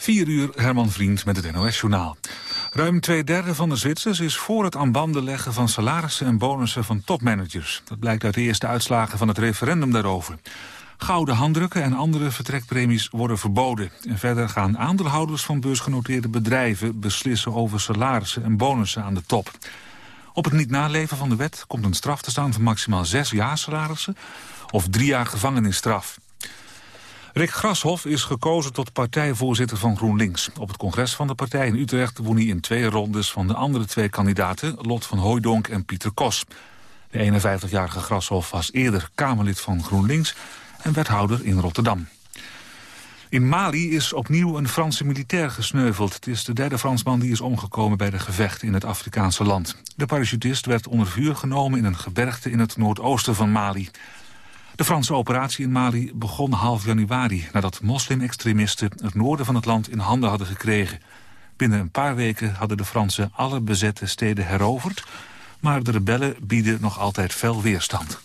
4 uur, Herman Vriend met het NOS-journaal. Ruim twee derde van de Zwitsers is voor het aan banden leggen van salarissen en bonussen van topmanagers. Dat blijkt uit de eerste uitslagen van het referendum daarover. Gouden handdrukken en andere vertrekpremies worden verboden. En verder gaan aandeelhouders van beursgenoteerde bedrijven beslissen over salarissen en bonussen aan de top. Op het niet naleven van de wet komt een straf te staan van maximaal zes jaar salarissen of drie jaar gevangenisstraf. Rick Grashoff is gekozen tot partijvoorzitter van GroenLinks. Op het congres van de partij in Utrecht won hij in twee rondes van de andere twee kandidaten, Lot van Hooijdonk en Pieter Kos. De 51-jarige Grashoff was eerder Kamerlid van GroenLinks en wethouder in Rotterdam. In Mali is opnieuw een Franse militair gesneuveld. Het is de derde Fransman die is omgekomen bij de gevechten in het Afrikaanse land. De parachutist werd onder vuur genomen in een gebergte in het noordoosten van Mali. De Franse operatie in Mali begon half januari... nadat moslimextremisten het noorden van het land in handen hadden gekregen. Binnen een paar weken hadden de Fransen alle bezette steden heroverd... maar de rebellen bieden nog altijd fel weerstand.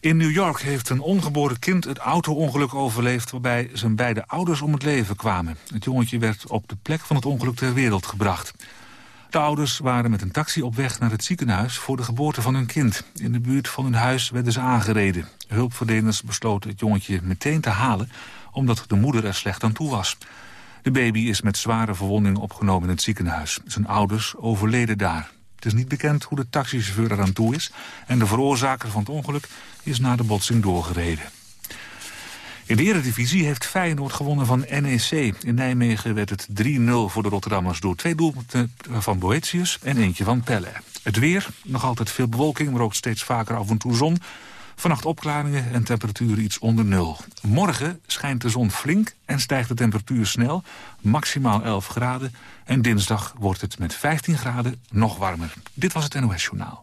In New York heeft een ongeboren kind het auto-ongeluk overleefd... waarbij zijn beide ouders om het leven kwamen. Het jongetje werd op de plek van het ongeluk ter wereld gebracht. De ouders waren met een taxi op weg naar het ziekenhuis voor de geboorte van hun kind. In de buurt van hun huis werden ze aangereden. Hulpverleners besloten het jongetje meteen te halen, omdat de moeder er slecht aan toe was. De baby is met zware verwondingen opgenomen in het ziekenhuis. Zijn ouders overleden daar. Het is niet bekend hoe de taxichauffeur eraan toe is... en de veroorzaker van het ongeluk is na de botsing doorgereden. In de Eredivisie heeft Feyenoord gewonnen van NEC. In Nijmegen werd het 3-0 voor de Rotterdammers door twee doelpunten van Boetius en eentje van Pelle. Het weer, nog altijd veel bewolking, maar ook steeds vaker af en toe zon. Vannacht opklaringen en temperaturen iets onder nul. Morgen schijnt de zon flink en stijgt de temperatuur snel, maximaal 11 graden. En dinsdag wordt het met 15 graden nog warmer. Dit was het NOS Journaal.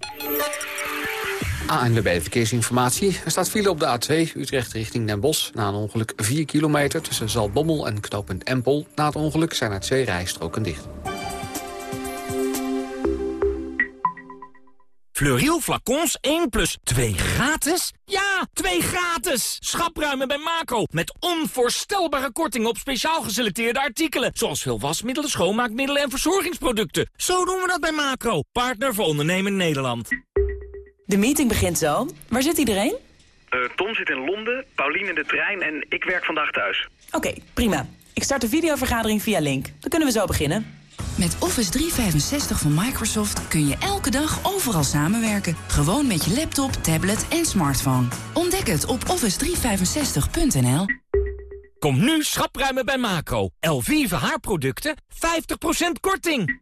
ANWB Verkeersinformatie. Er staat file op de A2 Utrecht richting Den Bosch. Na een ongeluk 4 kilometer tussen Zaltbommel en knooppunt Empel. Na het ongeluk zijn er twee rijstroken dicht. Fleuriel flacons 1 plus 2 gratis? Ja, 2 gratis! Schapruimen bij Macro. Met onvoorstelbare kortingen op speciaal geselecteerde artikelen. Zoals veel wasmiddelen, schoonmaakmiddelen en verzorgingsproducten. Zo doen we dat bij Macro. Partner voor ondernemen Nederland. De meeting begint zo. Waar zit iedereen? Uh, Tom zit in Londen, Pauline in de trein en ik werk vandaag thuis. Oké, prima. Ik start de videovergadering via Link. Dan kunnen we zo beginnen. Met Office 365 van Microsoft kun je elke dag overal samenwerken. Gewoon met je laptop, tablet en smartphone. Ontdek het op office365.nl. Kom nu schapruimen bij Macro. Elvive haarproducten, 50% korting.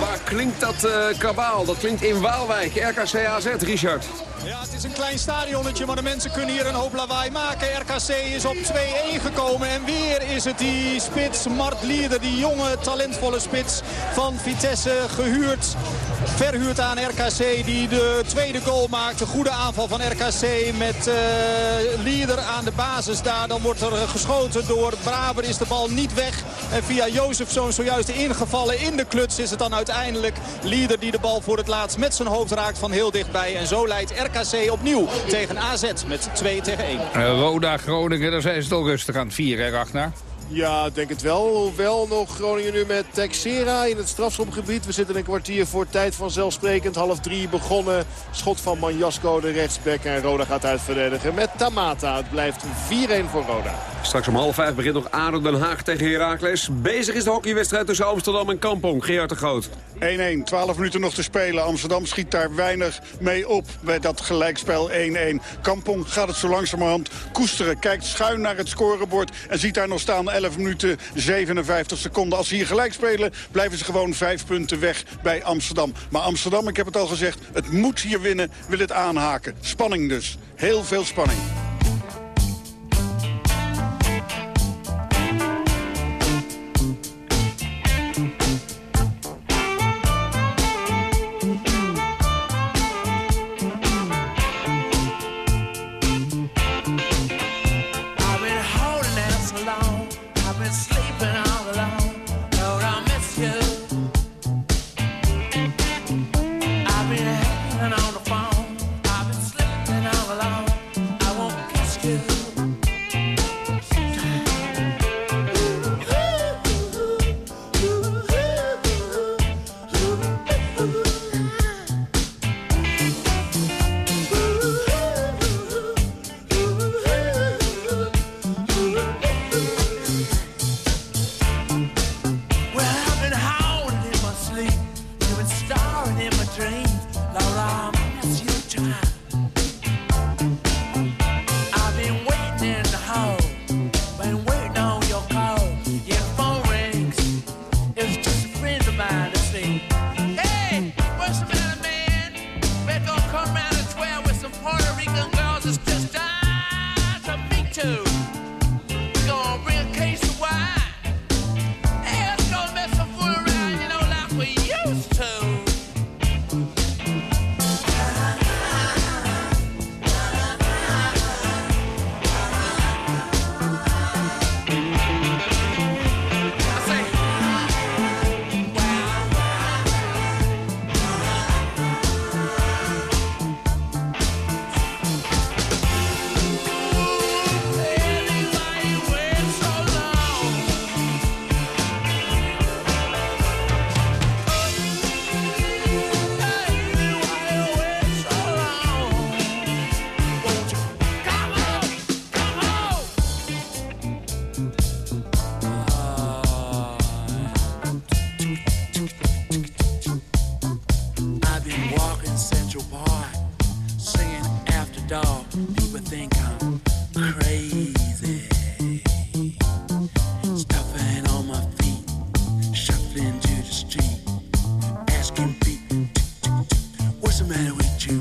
Waar klinkt dat uh, kabaal? Dat klinkt in Waalwijk, RKC AZ, Richard. Ja, het is een klein stadionnetje, maar de mensen kunnen hier een hoop lawaai maken. RKC is op 2-1 gekomen en weer is het die spits Mart Lieder, die jonge, talentvolle spits van Vitesse, gehuurd. Verhuurd aan RKC, die de tweede goal maakt. Een goede aanval van RKC met uh, Lieder aan de basis daar. Dan wordt er geschoten door Braber, is de bal niet weg. En via Jozefzoon zojuist ingevallen in de kluts is het dan uiteindelijk Lieder die de bal voor het laatst met zijn hoofd raakt van heel dichtbij. En zo leidt RKC opnieuw tegen AZ met 2 tegen 1. Uh, Roda Groningen, daar zijn ze toch rustig aan het vieren, Ragnar. Ja, denk het wel. Wel nog Groningen nu met Texera in het strafschopgebied. We zitten een kwartier voor tijd vanzelfsprekend. Half drie begonnen. Schot van Manjasko, de rechtsback. En Roda gaat uitverdedigen met Tamata. Het blijft 4-1 voor Roda. Straks om half vijf begint nog ADO Den Haag tegen Heracles. Bezig is de hockeywedstrijd tussen Amsterdam en Kampong. Gerard de Groot. 1-1, 12 minuten nog te spelen. Amsterdam schiet daar weinig mee op bij dat gelijkspel 1-1. Kampong gaat het zo langzamerhand koesteren. Kijkt schuin naar het scorebord en ziet daar nog staan 11 minuten 57 seconden. Als ze hier gelijk spelen, blijven ze gewoon vijf punten weg bij Amsterdam. Maar Amsterdam, ik heb het al gezegd, het moet hier winnen, wil het aanhaken. Spanning dus. Heel veel spanning.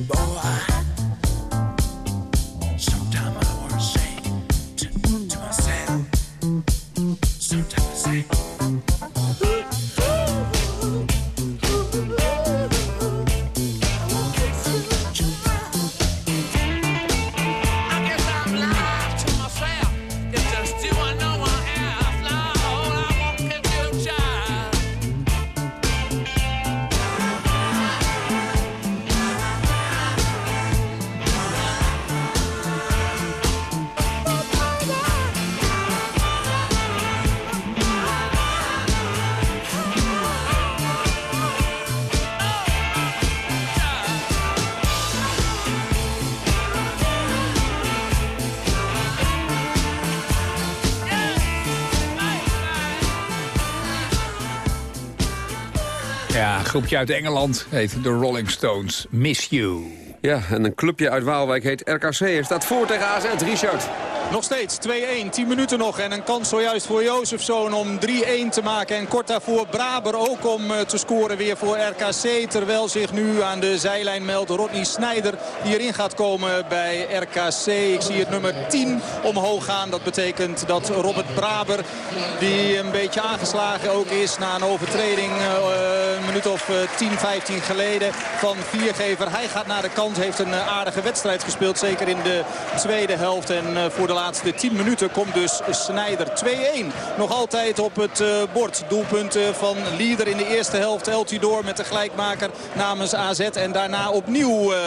boy. Groepje uit Engeland heet de Rolling Stones. Miss You. Ja, en een clubje uit Waalwijk heet RKC. Er staat voor tegen AZ, Richard. Nog steeds 2-1, 10 minuten nog. En een kans zojuist voor Jozefzoon om 3-1 te maken. En kort daarvoor Braber ook om eh, te scoren weer voor RKC. Terwijl zich nu aan de zijlijn meldt Rodney Snijder. Die erin gaat komen bij RKC. Ik zie het nummer 10 omhoog gaan. Dat betekent dat Robert Braber, die een beetje aangeslagen ook is... na een overtreding uh, een minuut of 10, 15 geleden van viergever. Hij gaat naar de kant, heeft een aardige wedstrijd gespeeld. Zeker in de tweede helft. En voor de laatste 10 minuten komt dus Snijder 2-1. Nog altijd op het bord. Doelpunten van Lieder in de eerste helft. Eltidoor met de gelijkmaker namens AZ. En daarna opnieuw uh,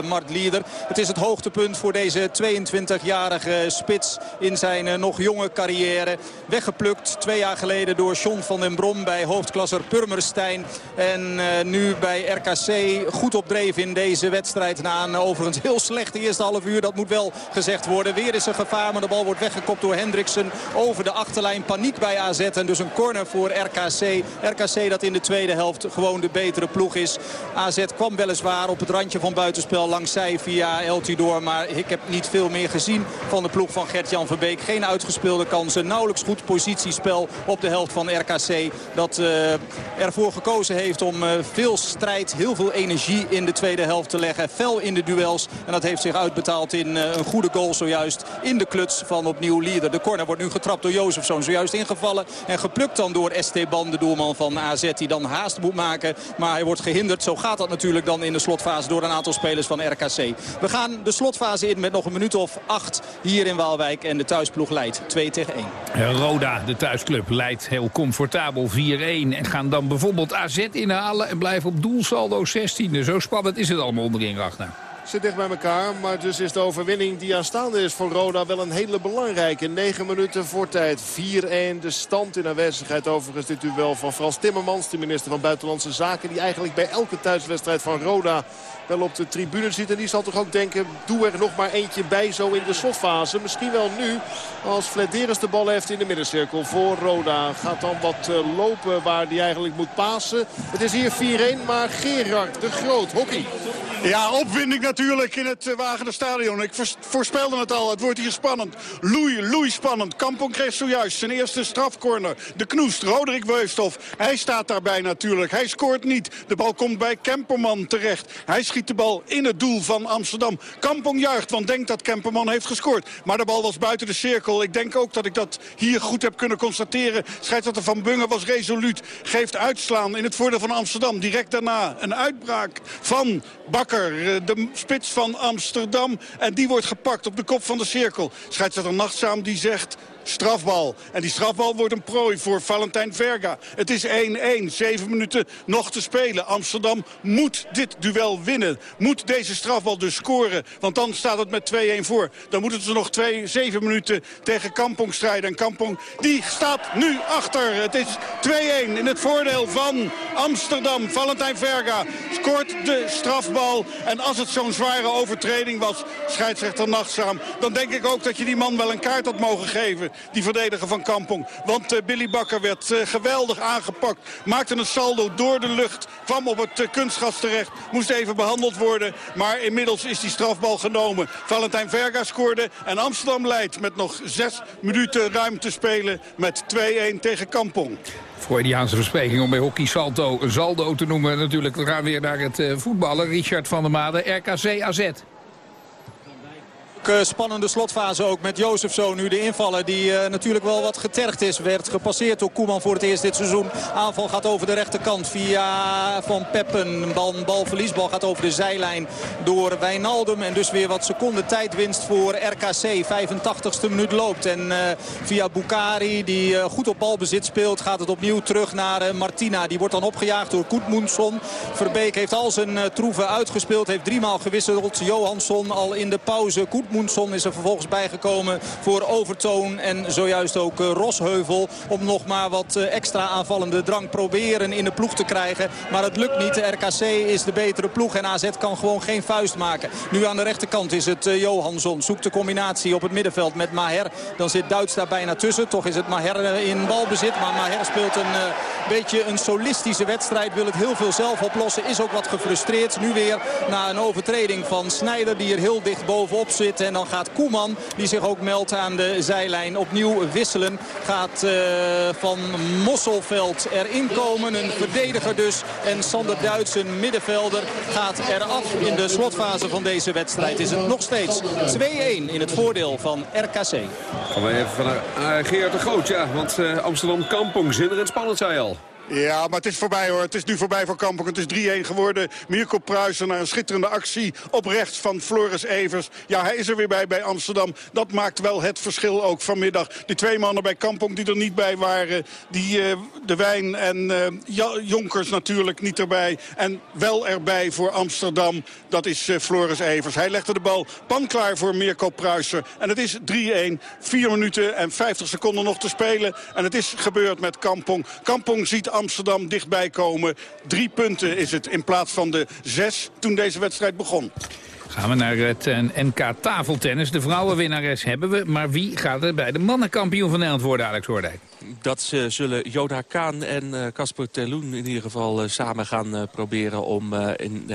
Mart Lieder. Het is het hoogtepunt voor deze 22-jarige spits in zijn nog jonge carrière. Weggeplukt twee jaar geleden door John van den Brom bij hoofdklasser Purmerstein. En nu bij RKC goed op dreef in deze wedstrijd. Na een overigens heel slechte eerste half uur. Dat moet wel gezegd worden. Weer is er gevaar, maar de bal wordt weggekopt door Hendriksen over de achterlijn. Paniek bij AZ en dus een corner voor RKC. RKC dat in de tweede helft gewoon de betere ploeg is. AZ kwam weliswaar op het randje van buitenspel langs zij via El Tidor. Maar ik heb niet veel meer gezien van de ploeg van Gert-Jan Verbeek. Geen uitgespeelde kansen. Nauwelijks goed positiespel op de helft van RKC. Dat uh, ervoor heeft om uh, veel strijd, heel veel energie in de tweede helft te leggen. Fel in de duels. En dat heeft zich uitbetaald in uh, een goede goal zojuist in de kluts van opnieuw Lieder. De corner wordt nu getrapt door Jozefzoon. Zojuist ingevallen en geplukt dan door Esteban, de doelman van AZ. Die dan haast moet maken. Maar hij wordt gehinderd. Zo gaat dat natuurlijk dan in de slotfase door een aantal spelers van RKC. We gaan de slotfase in met nog een minuut of acht hier in Waalwijk. En de thuisploeg leidt 2 tegen 1. Roda, de thuisclub, leidt heel comfortabel 4-1. En gaan dan bijvoorbeeld AZ inhalen en blijven op doelsaldo 16e. Zo spannend is het allemaal onderin, Ragnar zit dicht bij elkaar. Maar dus is de overwinning die aanstaande is voor Roda wel een hele belangrijke. 9 minuten voor tijd. 4-1 de stand in aanwezigheid overigens dit duel van Frans Timmermans. De minister van Buitenlandse Zaken. Die eigenlijk bij elke thuiswedstrijd van Roda wel op de tribune zit. En die zal toch ook denken, doe er nog maar eentje bij zo in de slotfase. Misschien wel nu als Flederis de bal heeft in de middencirkel voor Roda. Gaat dan wat eh, lopen waar hij eigenlijk moet pasen. Het is hier 4-1, maar Gerard de Groot, hockey. Ja, opwinding natuurlijk in het uh, Wagener Stadion. Ik voorspelde het al, het wordt hier spannend. Loei, loei spannend. Kampong kreeg zojuist zijn eerste strafcorner. De knoest, Roderick Weusthof. Hij staat daarbij natuurlijk. Hij scoort niet. De bal komt bij Kemperman terecht. Hij schiet de bal in het doel van Amsterdam. Kampong juicht, want denkt dat Kemperman heeft gescoord. Maar de bal was buiten de cirkel. Ik denk ook dat ik dat hier goed heb kunnen constateren. Scheidsrechter Van Bungen was resoluut. Geeft uitslaan in het voordeel van Amsterdam. Direct daarna een uitbraak van Bakker eh, de spits van Amsterdam. En die wordt gepakt op de kop van de cirkel. Scheidsrechter Nachtzaam die zegt strafbal. En die strafbal wordt een prooi voor Valentijn Verga. Het is 1-1, zeven minuten nog te spelen. Amsterdam moet dit duel winnen. Moet deze strafbal dus scoren. Want dan staat het met 2-1 voor. Dan moeten ze nog twee, zeven minuten tegen Kampong strijden. En Kampong die staat nu achter. Het is 2-1 in het voordeel van Amsterdam. Valentijn Verga scoort de strafbal. En als het zo'n zware overtreding was, scheidsrechter nachtzaam... dan denk ik ook dat je die man wel een kaart had mogen geven die verdediger van Kampong. Want uh, Billy Bakker werd uh, geweldig aangepakt. Maakte een saldo door de lucht. Kwam op het uh, kunstgas terecht. Moest even behandeld worden. Maar inmiddels is die strafbal genomen. Valentijn Verga scoorde. En Amsterdam leidt met nog zes minuten ruim te spelen. Met 2-1 tegen Kampong. Freudiaanse verspreking om bij hockey salto saldo te noemen. Natuurlijk, we gaan weer naar het voetballen. Richard van der Made, RKC AZ. Eh, spannende slotfase ook met Jozefzoon nu de invaller die uh, natuurlijk wel wat getergd is. Werd gepasseerd door Koeman voor het eerst dit seizoen. Aanval gaat over de rechterkant via Van Peppen. Bal, balverlies, bal gaat over de zijlijn door Wijnaldum. En dus weer wat seconden tijdwinst voor RKC. 85ste minuut loopt. En uh, via Bukari die goed op balbezit speelt gaat het opnieuw terug naar Martina. Die wordt dan opgejaagd door Koetmoensson. Verbeek heeft al zijn troeven uitgespeeld. Heeft driemaal gewisseld. Johansson al in de pauze. Koetmoensson Moenson is er vervolgens bijgekomen voor Overtoon. En zojuist ook eh, Rosheuvel om nog maar wat eh, extra aanvallende drang proberen in de ploeg te krijgen. Maar het lukt niet. De RKC is de betere ploeg en AZ kan gewoon geen vuist maken. Nu aan de rechterkant is het eh, Johansson. Zoekt de combinatie op het middenveld met Maher. Dan zit Duits daar bijna tussen. Toch is het Maher in balbezit. Maar Maher speelt een beetje een solistische wedstrijd. Wil het heel veel zelf oplossen. Is ook wat gefrustreerd. Nu weer na een overtreding van Snijder die er heel dicht bovenop zit. En dan gaat Koeman, die zich ook meldt aan de zijlijn, opnieuw wisselen. Gaat uh, van Mosselveld erin komen. Een verdediger dus. En Sander Duits, een middenvelder, gaat eraf in de slotfase van deze wedstrijd. Is het nog steeds 2-1 in het voordeel van RKC. Gaan we even van uh, Geert de Groot, ja. Want uh, Amsterdam Kampong, zinderend spannend, zei al. Ja, maar het is voorbij hoor. Het is nu voorbij voor Kampong. Het is 3-1 geworden. Mirko Pruisen naar een schitterende actie op rechts van Floris Evers. Ja, hij is er weer bij bij Amsterdam. Dat maakt wel het verschil ook vanmiddag. Die twee mannen bij Kampong die er niet bij waren. Die uh, De Wijn en uh, Jonkers natuurlijk niet erbij. En wel erbij voor Amsterdam. Dat is uh, Floris Evers. Hij legde de bal panklaar voor Mirko Pruisen. En het is 3-1. 4 minuten en 50 seconden nog te spelen. En het is gebeurd met Kampong. Kampong ziet Amsterdam dichtbij komen. Drie punten is het in plaats van de zes toen deze wedstrijd begon. Gaan we naar het eh, NK tafeltennis. De vrouwenwinnares hebben we, maar wie gaat er bij de mannenkampioen van Nederland worden, Alex Hoordijk? Dat uh, zullen Joda Kaan en eh, Casper Terloen in ieder geval uh, samen gaan proberen om in,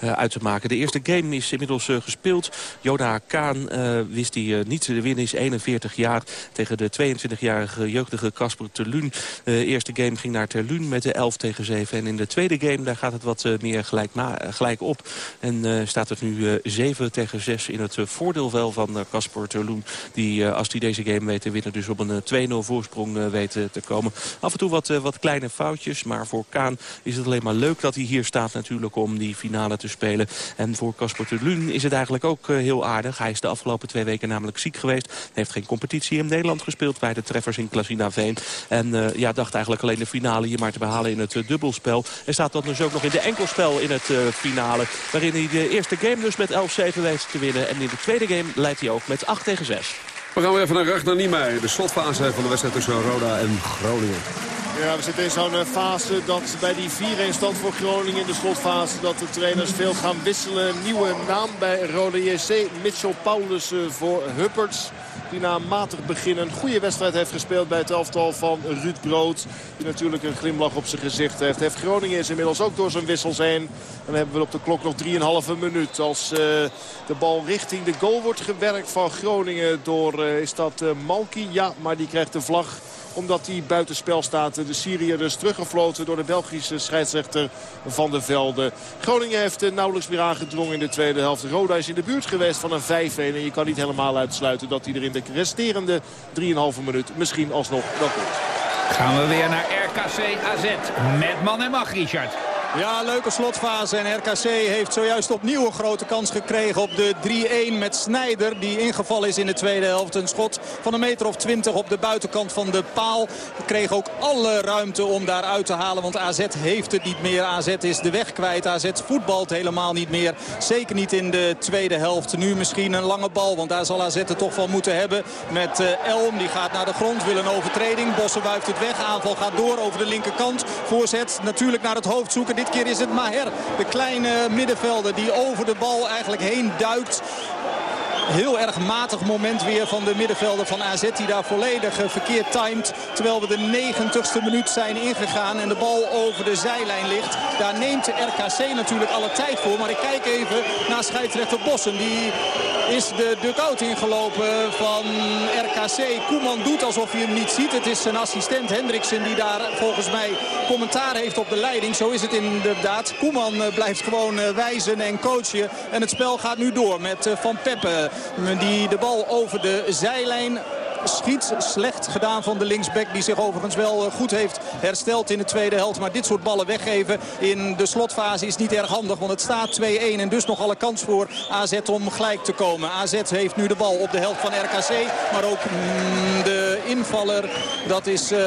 uit te maken. De eerste game is inmiddels gespeeld. Joda Kaan wist hij niet te winnen, is 41 jaar tegen de 22-jarige jeugdige Casper Terloen. De eerste game ging naar Terloen met de 11 tegen 7. En in de tweede game daar gaat het wat meer gelijk, gelijk op. En staat het nu 7 tegen 6 in het voordeel wel van Casper Terloen. Die als hij deze game weet te winnen dus op een 2-0 voorsprong uh, weten te komen. Af en toe wat, uh, wat kleine foutjes, maar voor Kaan is het alleen maar leuk dat hij hier staat natuurlijk om die finale te spelen. En voor Casper Terluun is het eigenlijk ook uh, heel aardig. Hij is de afgelopen twee weken namelijk ziek geweest. Heeft geen competitie in Nederland gespeeld bij de treffers in Klasina Veen. En ja, dacht eigenlijk alleen de finale hier maar te behalen in het dubbelspel. En staat dan dus ook nog in de enkelspel in het finale. Waarin hij de eerste game dus met 11-7 weet te winnen. En in de tweede game leidt hij ook met 8 tegen 6. We gaan weer even naar Ragnar Niemeyer. De slotfase van de wedstrijd tussen Roda en Groningen. Ja, we zitten in zo'n fase dat bij die 4-1 stand voor Groningen in de slotfase... dat de trainers veel gaan wisselen. Nieuwe naam bij Roda JC. Mitchell Paulus voor Hupperts. Die na een matig begin een goede wedstrijd heeft gespeeld bij het elftal van Ruud Brood. Die natuurlijk een glimlach op zijn gezicht heeft. Heeft Groningen is inmiddels ook door zijn wissels heen. En dan hebben we op de klok nog 3,5 minuut. Als uh, de bal richting de goal wordt gewerkt van Groningen door, uh, is dat uh, Malki? Ja, maar die krijgt de vlag omdat hij buitenspel staat. De Syriër dus teruggefloten door de Belgische scheidsrechter Van de Velde. Groningen heeft nauwelijks meer aangedrongen in de tweede helft. Roda is in de buurt geweest van een 5-1. En je kan niet helemaal uitsluiten dat hij er in de resterende 3,5 minuut misschien alsnog wel komt. Gaan we weer naar RKC AZ. Met man en mag, Richard. Ja, leuke slotfase. En RKC heeft zojuist opnieuw een grote kans gekregen op de 3-1 met Snijder. Die ingevallen is in de tweede helft. Een schot van een meter of 20 op de buitenkant van de paal. Kreeg ook alle ruimte om daar uit te halen. Want AZ heeft het niet meer. AZ is de weg kwijt. AZ voetbalt helemaal niet meer. Zeker niet in de tweede helft. Nu misschien een lange bal. Want daar zal AZ het toch van moeten hebben. Met uh, Elm. Die gaat naar de grond. Wil een overtreding. Bossen wuift het weg. Aanval gaat door over de linkerkant. Voorzet natuurlijk naar het hoofd zoeken. Dit keer is het Maher, de kleine middenvelder die over de bal eigenlijk heen duikt. Heel erg matig moment weer van de middenvelder van AZ die daar volledig verkeerd timed. Terwijl we de 90ste minuut zijn ingegaan en de bal over de zijlijn ligt. Daar neemt RKC natuurlijk alle tijd voor. Maar ik kijk even naar scheidsrechter Bossen. Die is de dugout ingelopen van RKC. Koeman doet alsof hij hem niet ziet. Het is zijn assistent Hendriksen die daar volgens mij commentaar heeft op de leiding. Zo is het inderdaad. Koeman blijft gewoon wijzen en coachen. En het spel gaat nu door met Van Peppe. Die de bal over de zijlijn schiet. Slecht gedaan van de linksback die zich overigens wel goed heeft hersteld in de tweede helft. Maar dit soort ballen weggeven in de slotfase is niet erg handig. Want het staat 2-1 en dus nog alle kans voor AZ om gelijk te komen. AZ heeft nu de bal op de helft van RKC. Maar ook mm, de invaller, dat is, uh,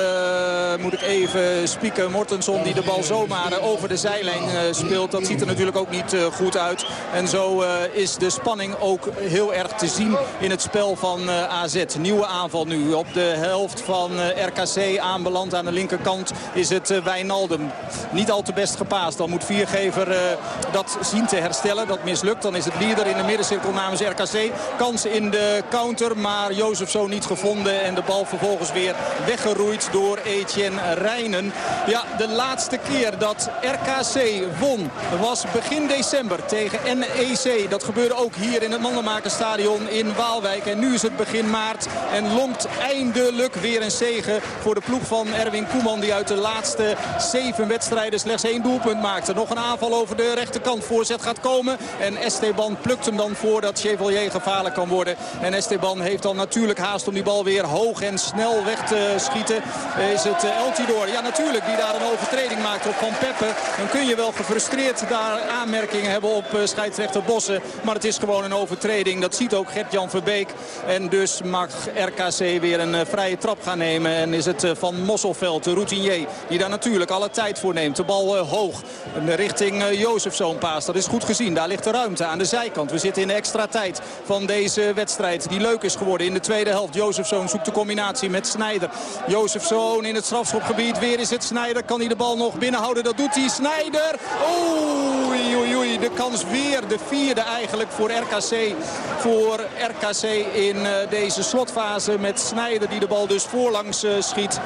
moet ik even spieken, Mortenson die de bal zomaar over de zijlijn speelt. Dat ziet er natuurlijk ook niet goed uit. En zo is de spanning ook heel erg te zien in het spel van AZ. Nieuwe aanval nu. Op de helft van eh, RKC aanbeland aan de linkerkant is het eh, Wijnaldum. Niet al te best gepaast. Dan moet Viergever eh, dat zien te herstellen. Dat mislukt. Dan is het leader in de middencirkel namens RKC. Kans in de counter, maar Jozef zo niet gevonden. En de bal vervolgens weer weggeroeid door Etienne Rijnen. Ja, de laatste keer dat RKC won was begin december tegen NEC. Dat gebeurde ook hier in het Mandenmakerstadion in Waalwijk. En nu is het begin maart. En lonkt eindelijk weer een zege voor de ploeg van Erwin Koeman. Die uit de laatste zeven wedstrijden slechts één doelpunt maakte. Nog een aanval over de rechterkant. Voorzet gaat komen. En Esteban plukt hem dan voordat Chevalier gevaarlijk kan worden. En Esteban heeft dan natuurlijk haast om die bal weer hoog en snel weg te schieten. Is het El Tidor? Ja natuurlijk. Die daar een overtreding maakt op Van Peppe. Dan kun je wel gefrustreerd daar aanmerkingen hebben op scheidsrechter Bossen. Maar het is gewoon een overtreding. Dat ziet ook Gert-Jan Verbeek. En dus mag RK RKC weer een eh, vrije trap gaan nemen. En is het eh, Van Mosselveld, de routinier, die daar natuurlijk alle tijd voor neemt. De bal uh, hoog richting Jozefzoon paas. Dat is goed gezien. Daar ligt de ruimte aan de zijkant. We zitten in de extra tijd van deze wedstrijd. Die leuk is geworden in de tweede helft. Jozefzoon zoekt de combinatie met Snijder. Jozefzoon in het strafschopgebied. Weer is het Snijder. Kan hij de bal nog binnenhouden? Dat doet hij. Snijder. Oei, oei, oei. De kans weer. De vierde eigenlijk voor RKC. Voor RKC in deze slotfase met Snijder die de bal dus voorlangs uh, schiet.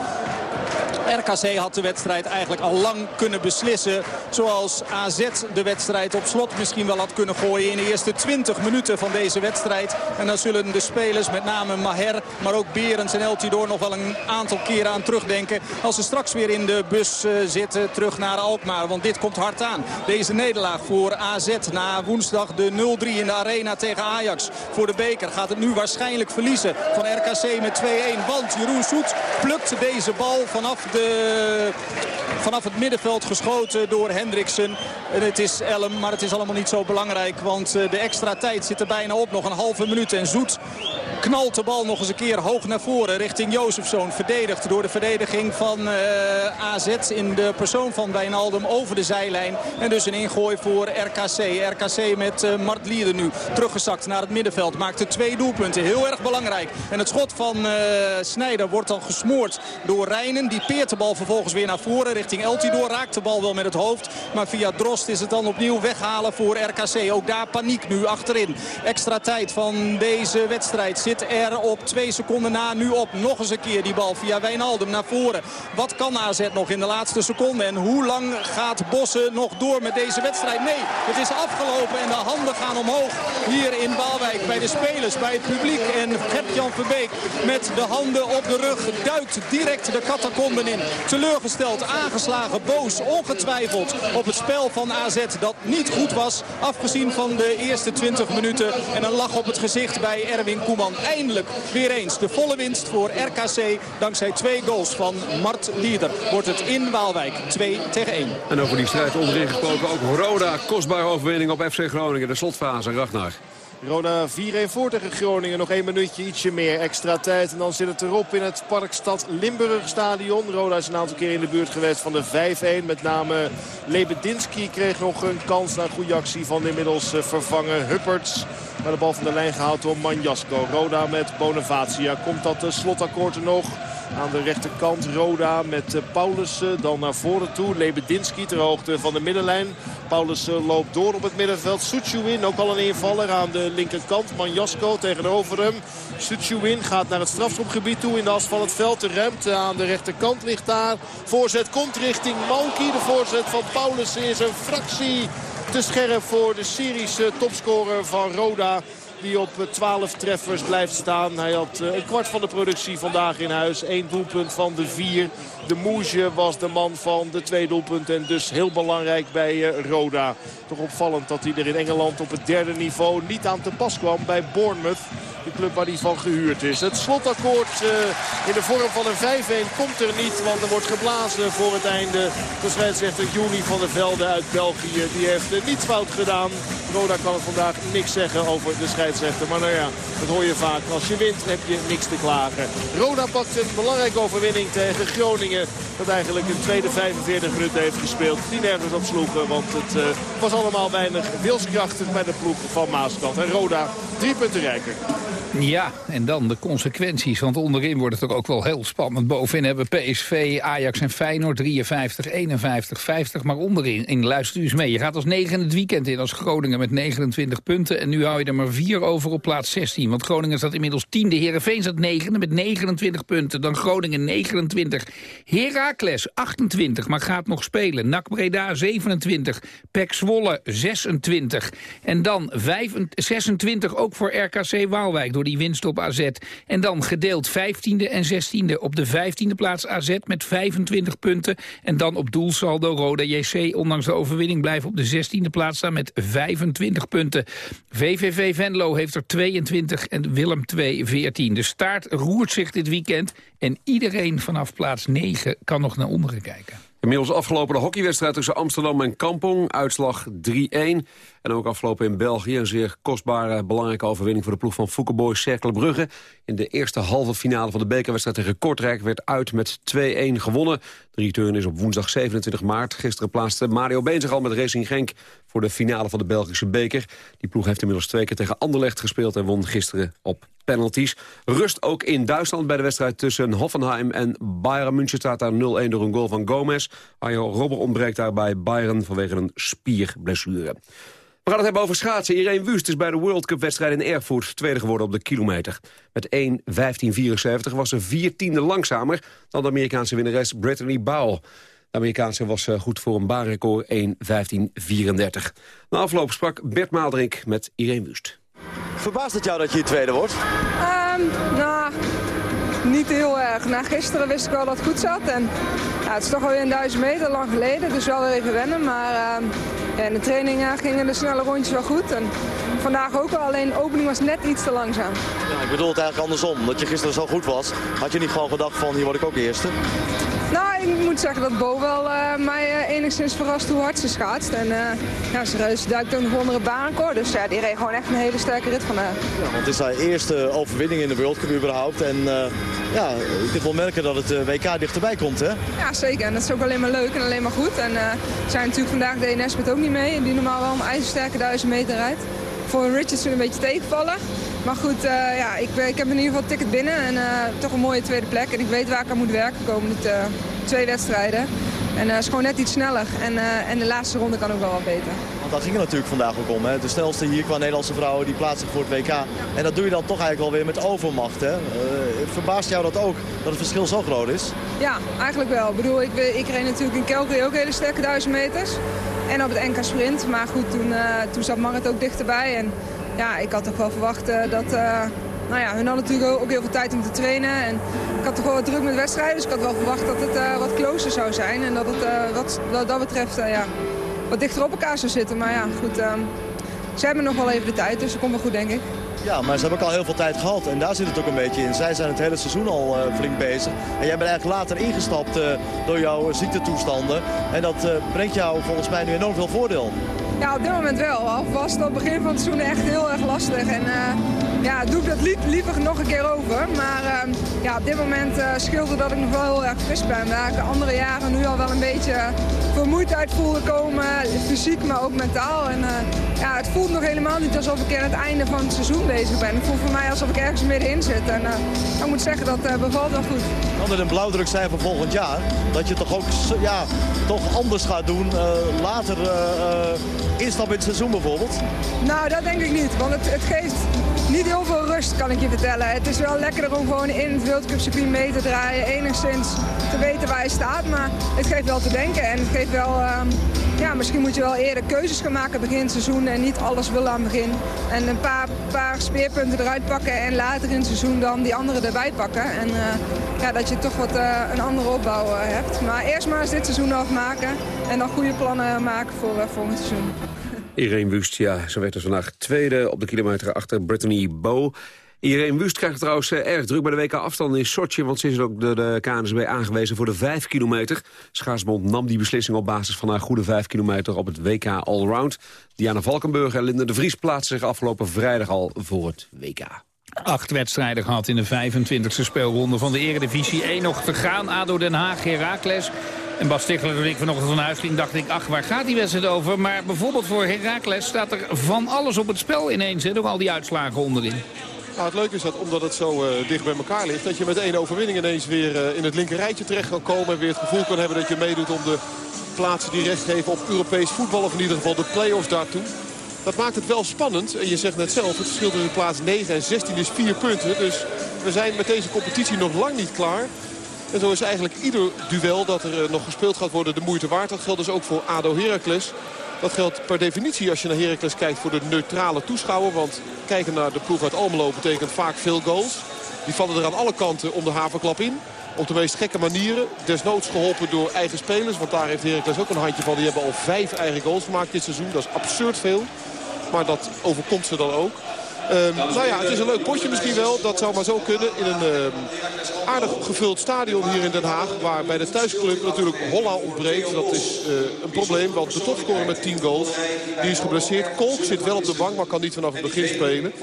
RKC had de wedstrijd eigenlijk al lang kunnen beslissen. Zoals AZ de wedstrijd op slot misschien wel had kunnen gooien in de eerste 20 minuten van deze wedstrijd. En dan zullen de spelers, met name Maher, maar ook Berends en Eltidoor nog wel een aantal keren aan terugdenken. Als ze straks weer in de bus uh, zitten terug naar Alkmaar. Want dit komt hard aan. Deze nederlaag voor AZ na woensdag de 0-3 in de arena tegen Ajax. Voor de beker gaat het nu waarschijnlijk verliezen van RKC met 2-1. Want Jeroen Soet plukt deze bal vanaf de vanaf het middenveld geschoten door Hendriksen. En het is Elm, maar het is allemaal niet zo belangrijk. Want de extra tijd zit er bijna op. Nog een halve minuut. En Zoet knalt de bal nog eens een keer hoog naar voren richting Jozefzoon. Verdedigd door de verdediging van uh, AZ in de persoon van Wijnaldum over de zijlijn. En dus een ingooi voor RKC. RKC met uh, Mart Lieder nu teruggezakt naar het middenveld. Maakte twee doelpunten. Heel erg belangrijk. En het schot van Snijder wordt dan gesmoord door Rijnen. Die peert de bal vervolgens weer naar voren richting Eltidoor. Raakt de bal wel met het hoofd. Maar via Drost is het dan opnieuw weghalen voor RKC. Ook daar paniek nu achterin. Extra tijd van deze wedstrijd zit er op twee seconden na nu op. Nog eens een keer die bal via Wijnaldum naar voren. Wat kan AZ nog in de laatste seconde? En hoe lang gaat Bossen nog door met deze wedstrijd? Nee, het is afgelopen en de handen gaan omhoog. Hier in Waalwijk bij de spelers, bij het publiek. En Gert-Jan Verbeek met de handen op de rug duikt direct de catacomben in. Teleurgesteld, aangeslagen, boos, ongetwijfeld op het spel van AZ dat niet goed was. Afgezien van de eerste 20 minuten. En een lach op het gezicht bij Erwin Koeman. Eindelijk weer eens de volle winst voor RKC. Dankzij twee goals van Mart Lieder wordt het in Waalwijk 2 tegen 1. En over die strijd onderin gesproken ook Roda. Kostbare overwinning op FC Groningen. De slotfase, Ragnar. Roda 4-1 voor tegen Groningen. Nog één minuutje, ietsje meer extra tijd. En dan zit het erop in het Parkstad Limburg stadion. Roda is een aantal keer in de buurt geweest van de 5-1. Met name Lebedinski kreeg nog een kans na een goede actie van de inmiddels vervangen Hupperts. Maar de bal van de lijn gehaald door Manjasko. Roda met Bonavacia. Komt dat slotakkoord er nog? Aan de rechterkant Roda met Paulussen. Dan naar voren toe. Lebedinski ter hoogte van de middenlijn. Paulussen loopt door op het middenveld. Suchuin ook al een invaller aan de linkerkant. Manjasko tegenover hem. Suchuin gaat naar het strafschopgebied toe in de as van het veld. De ruimte aan de rechterkant ligt daar. Voorzet komt richting Malki. De voorzet van Paulussen is een fractie te scherp voor de Syrische topscorer van Roda. Die op 12 treffers blijft staan. Hij had een kwart van de productie vandaag in huis. Eén doelpunt van de vier. De Moesje was de man van de twee doelpunten. En dus heel belangrijk bij Roda. Toch opvallend dat hij er in Engeland op het derde niveau niet aan te pas kwam bij Bournemouth. De club waar hij van gehuurd is. Het slotakkoord in de vorm van een 5-1 komt er niet. Want er wordt geblazen voor het einde. De scheidsrechter Juni van der Velde uit België. Die heeft niets fout gedaan. Roda kan vandaag niks zeggen over de scheidsrechter. Maar nou ja, dat hoor je vaak. Als je wint heb je niks te klagen. Roda pakt een belangrijke overwinning tegen Groningen. Dat eigenlijk een tweede 45 minuten heeft gespeeld. Die nergens op sloegen. Want het uh, was allemaal weinig wilskrachtig bij de ploeg van Maaskant. En Roda drie punten rijker. Ja, en dan de consequenties. Want onderin wordt het ook wel heel spannend. Bovenin hebben PSV, Ajax en Feyenoord 53, 51, 50. Maar onderin, in, luister u eens mee. Je gaat als negen het weekend in als Groningen met 29 punten. En nu hou je er maar vier over op plaats 16. Want Groningen staat inmiddels tiende. Heerenveen staat negende met 29 punten. Dan Groningen 29. Heracles 28, maar gaat nog spelen. NAC Breda 27. PEC Zwolle 26. En dan 25, 26 ook voor RKC Waalwijk door die winst op AZ. En dan gedeeld 15e en 16e op de 15e plaats AZ met 25 punten. En dan op doelsaldo Roda JC, ondanks de overwinning, blijft op de 16e plaats staan met 25 punten. VVV Venlo heeft er 22 en Willem 2 14. De staart roert zich dit weekend en iedereen vanaf plaats 9 kan nog naar onderen kijken. Inmiddels afgelopen de hockeywedstrijd tussen Amsterdam en Kampong. Uitslag 3-1. En ook afgelopen in België een zeer kostbare, belangrijke overwinning voor de ploeg van Foukeboy Cercle Brugge. In de eerste halve finale van de bekerwedstrijd tegen Kortrijk werd uit met 2-1 gewonnen. De return is op woensdag 27 maart. Gisteren plaatste Mario Been zich al met Racing Genk voor de finale van de Belgische beker. Die ploeg heeft inmiddels twee keer tegen Anderlecht gespeeld en won gisteren op penalties. Rust ook in Duitsland bij de wedstrijd tussen Hoffenheim en Bayern München staat daar 0-1 door een goal van Gomez. Arjo Robber ontbreekt daar bij Bayern vanwege een spierblessure. We gaan het hebben over schaatsen. Irene Wust is bij de World Cup wedstrijd in Erfurt tweede geworden op de kilometer. Met 1.15.74 was ze vier tiende langzamer dan de Amerikaanse winnares Brittany Bow. De Amerikaanse was eh, goed voor een baanrecord 1.15.34. Na afloop sprak Bert Maalderink met Irene Wust. Verbaast het jou dat je hier tweede wordt? Um, nou, niet heel erg. Na gisteren wist ik wel dat het goed zat. En, het is toch alweer een duizend meter lang geleden, dus wel weer even wennen. Maar uh, in de training gingen de snelle rondjes wel goed. En vandaag ook wel, alleen de opening was net iets te langzaam. Ja, ik bedoel het eigenlijk andersom. Dat je gisteren zo goed was, had je niet gewoon gedacht van hier word ik ook eerste? Nou, ik moet zeggen dat Bo wel uh, mij uh, enigszins verrast hoe hard ze schaatst. En uh, ja, ze, ze duikt ook nog onder baanrecord. Dus ja, die reed gewoon echt een hele sterke rit vandaag. Ja, want het is haar eerste overwinning in de World Cup überhaupt. En ja, je kunt wel merken dat het WK dichterbij komt, hè? Ja, zeker. En dat is ook alleen maar leuk en alleen maar goed. En zijn natuurlijk vandaag DNS met ook niet mee. Die normaal wel een ijzersterke duizend meter rijdt. Voor Richardson een beetje tegenvallen. Maar goed, uh, ja, ik, ik, heb in ieder geval ticket binnen en uh, toch een mooie tweede plek. En ik weet waar ik aan moet werken de komende twee wedstrijden. En het is gewoon net iets sneller. En, en de laatste ronde kan ook wel wat beter. Want daar ging het natuurlijk vandaag ook om. Hè? De snelste hier qua Nederlandse vrouwen die plaatsen voor het WK. En dat doe je dan toch eigenlijk wel weer met overmacht. Hè? verbaast jou dat ook, dat het verschil zo groot is? Ja, eigenlijk wel. Ik bedoel, ik, ik reed natuurlijk in Calgary ook hele sterke duizend meters. En op het NK Sprint. Maar goed, toen, toen zat Marit ook dichterbij. En ja, ik had toch wel verwacht dat... Uh, nou ja, hun hadden natuurlijk ook heel veel tijd om te trainen. En ik had toch wel wat druk met wedstrijden. Dus ik had wel verwacht dat het uh, wat closer zou zijn. En dat het wat, wat dat betreft ja, wat dichter op elkaar zou zitten. Maar ja, goed. ze hebben nog wel even de tijd, dus dat komt wel goed, denk ik. Ja, maar ze hebben ook al heel veel tijd gehad. En daar zit het ook een beetje in. Zij zijn het hele seizoen al flink bezig. En jij bent eigenlijk later ingestapt door jouw ziektetoestanden. En dat brengt jou volgens mij nu enorm veel voordeel. Ja, op dit moment wel. Al was het op het begin van het seizoen echt heel erg lastig. En uh, ja, doe ik dat li liever nog een keer over. Maar uh, ja, op dit moment uh, scheelde dat ik nog wel heel erg fris ben. Waar ik de andere jaren nu al wel een beetje vermoeidheid voelde komen. Fysiek, maar ook mentaal. En ja, het voelt nog helemaal niet alsof ik aan het einde van het seizoen bezig ben. Het voelt voor mij alsof ik ergens middenin zit. En ik moet zeggen, dat bevalt wel goed. Kan het een blauwdruk zijn voor volgend jaar? Dat je toch ook ja, toch anders gaat doen later instap in het seizoen bijvoorbeeld? Nou, dat denk ik niet. Want het, het geeft niet heel veel rust, kan ik je vertellen. Het is wel lekkerder om gewoon in het World Cup circuit mee te draaien. Enigszins te weten waar je staat. Maar het geeft wel te denken. En het geeft wel... Uh, ja, misschien moet je wel eerder keuzes gaan maken begin het seizoen. En niet alles willen aan het begin. En een paar, paar speerpunten eruit pakken. En later in het seizoen dan die andere erbij pakken. En uh, ja, dat je toch wat uh, een andere opbouw hebt. Maar eerst maar eens dit seizoen afmaken. En dan goede plannen maken voor volgend seizoen. Irene Wust, ja, zo werd dus vandaag tweede op de kilometer achter Brittany Bow. Irene Wust krijgt trouwens eh, erg druk bij de WK afstand in Sochi... want ze is ook door de KNSB aangewezen voor de 5 kilometer. Schaarsbond nam die beslissing op basis van haar goede 5 kilometer... op het WK Allround. Diana Valkenburg en Linda de Vries plaatsen zich afgelopen vrijdag al voor het WK. Acht wedstrijden gehad in de 25e speelronde van de Eredivisie. Eén nog te gaan, ADO Den Haag, Heracles... En Bas Stichler, toen ik vanochtend van huis ging, dacht ik... ach, waar gaat die wedstrijd over? Maar bijvoorbeeld voor Heracles staat er van alles op het spel ineens. Door al die uitslagen onderin. Nou, het leuke is dat omdat het zo uh, dicht bij elkaar ligt... dat je met één overwinning ineens weer uh, in het linkerrijtje terecht kan komen... en weer het gevoel kan hebben dat je meedoet om de plaatsen die recht geven op Europees voetbal... of in ieder geval de play-offs daartoe. Dat maakt het wel spannend. En je zegt net zelf, het verschil tussen plaats 9 en 16 is 4 punten. Dus we zijn met deze competitie nog lang niet klaar. En zo is eigenlijk ieder duel dat er eh, nog gespeeld gaat worden de moeite waard. Dat geldt dus ook voor ADO Heracles. Dat geldt per definitie als je naar Heracles kijkt voor de neutrale toeschouwer. Want kijken naar de ploeg uit Almelo betekent vaak veel goals. Die vallen er aan alle kanten om de haverklap in. Op de meest gekke manieren. Desnoods geholpen door eigen spelers. Want daar heeft Heracles ook een handje van. Die hebben al vijf eigen goals gemaakt dit seizoen. Dat is absurd veel. Maar dat overkomt ze dan ook. Um, nou ja, het is een leuk potje misschien wel. Dat zou maar zo kunnen in een um, aardig gevuld stadion hier in Den Haag. Waar bij de thuisclub natuurlijk Holla ontbreekt. Dat is uh, een probleem, want de topscorer met 10 goals. Die is geblesseerd. Kolk zit wel op de bank, maar kan niet vanaf het begin spelen.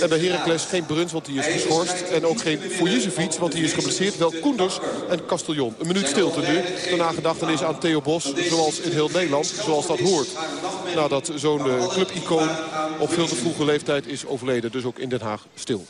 En bij Heracles geen Bruns, want die is geschorst. En ook geen Fujicevic, want die is geblesseerd. Wel Koenders en Castellon. Een minuut stilte nu. Daarna gedachtenis aan Theo Bos, zoals in heel Nederland, zoals dat hoort. Nadat zo'n uh, clubicoon op veel te vroege leeftijd is overleden. Dus ook in Den Haag stil.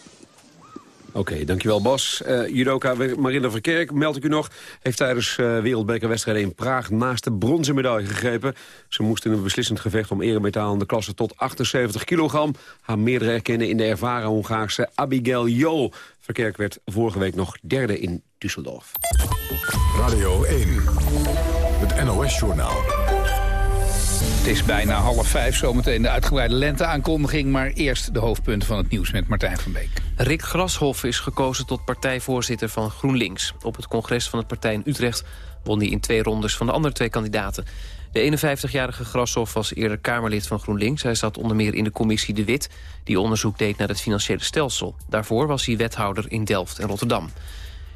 Oké, okay, dankjewel Bas. Uh, judoka Marina Verkerk, meld ik u nog... heeft tijdens uh, wereldbekerwedstrijden in Praag naast de bronzen medaille gegrepen. Ze moest in een beslissend gevecht om eremetaal in de klasse tot 78 kilogram... haar meerdere erkennen in de ervaren Hongaarse Abigail Jo. Verkerk werd vorige week nog derde in Düsseldorf. Radio 1, het NOS-journaal. Het is bijna half vijf, zometeen de uitgebreide lenteaankondiging... maar eerst de hoofdpunten van het nieuws met Martijn van Beek. Rick Grashoff is gekozen tot partijvoorzitter van GroenLinks. Op het congres van het partij in Utrecht won hij in twee rondes van de andere twee kandidaten. De 51-jarige Grashoff was eerder Kamerlid van GroenLinks. Hij zat onder meer in de commissie De Wit... die onderzoek deed naar het financiële stelsel. Daarvoor was hij wethouder in Delft en Rotterdam.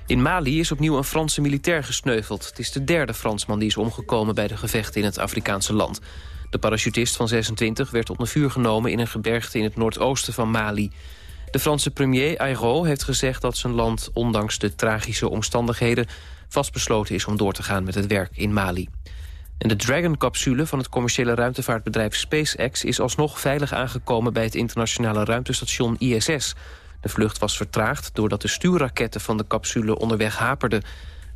In Mali is opnieuw een Franse militair gesneuveld. Het is de derde Fransman die is omgekomen bij de gevechten in het Afrikaanse land. De parachutist van 26 werd onder vuur genomen in een gebergte in het noordoosten van Mali. De Franse premier Ayrault heeft gezegd dat zijn land, ondanks de tragische omstandigheden, vastbesloten is om door te gaan met het werk in Mali. De Dragon-capsule van het commerciële ruimtevaartbedrijf SpaceX... is alsnog veilig aangekomen bij het internationale ruimtestation ISS. De vlucht was vertraagd doordat de stuurraketten van de capsule onderweg haperden.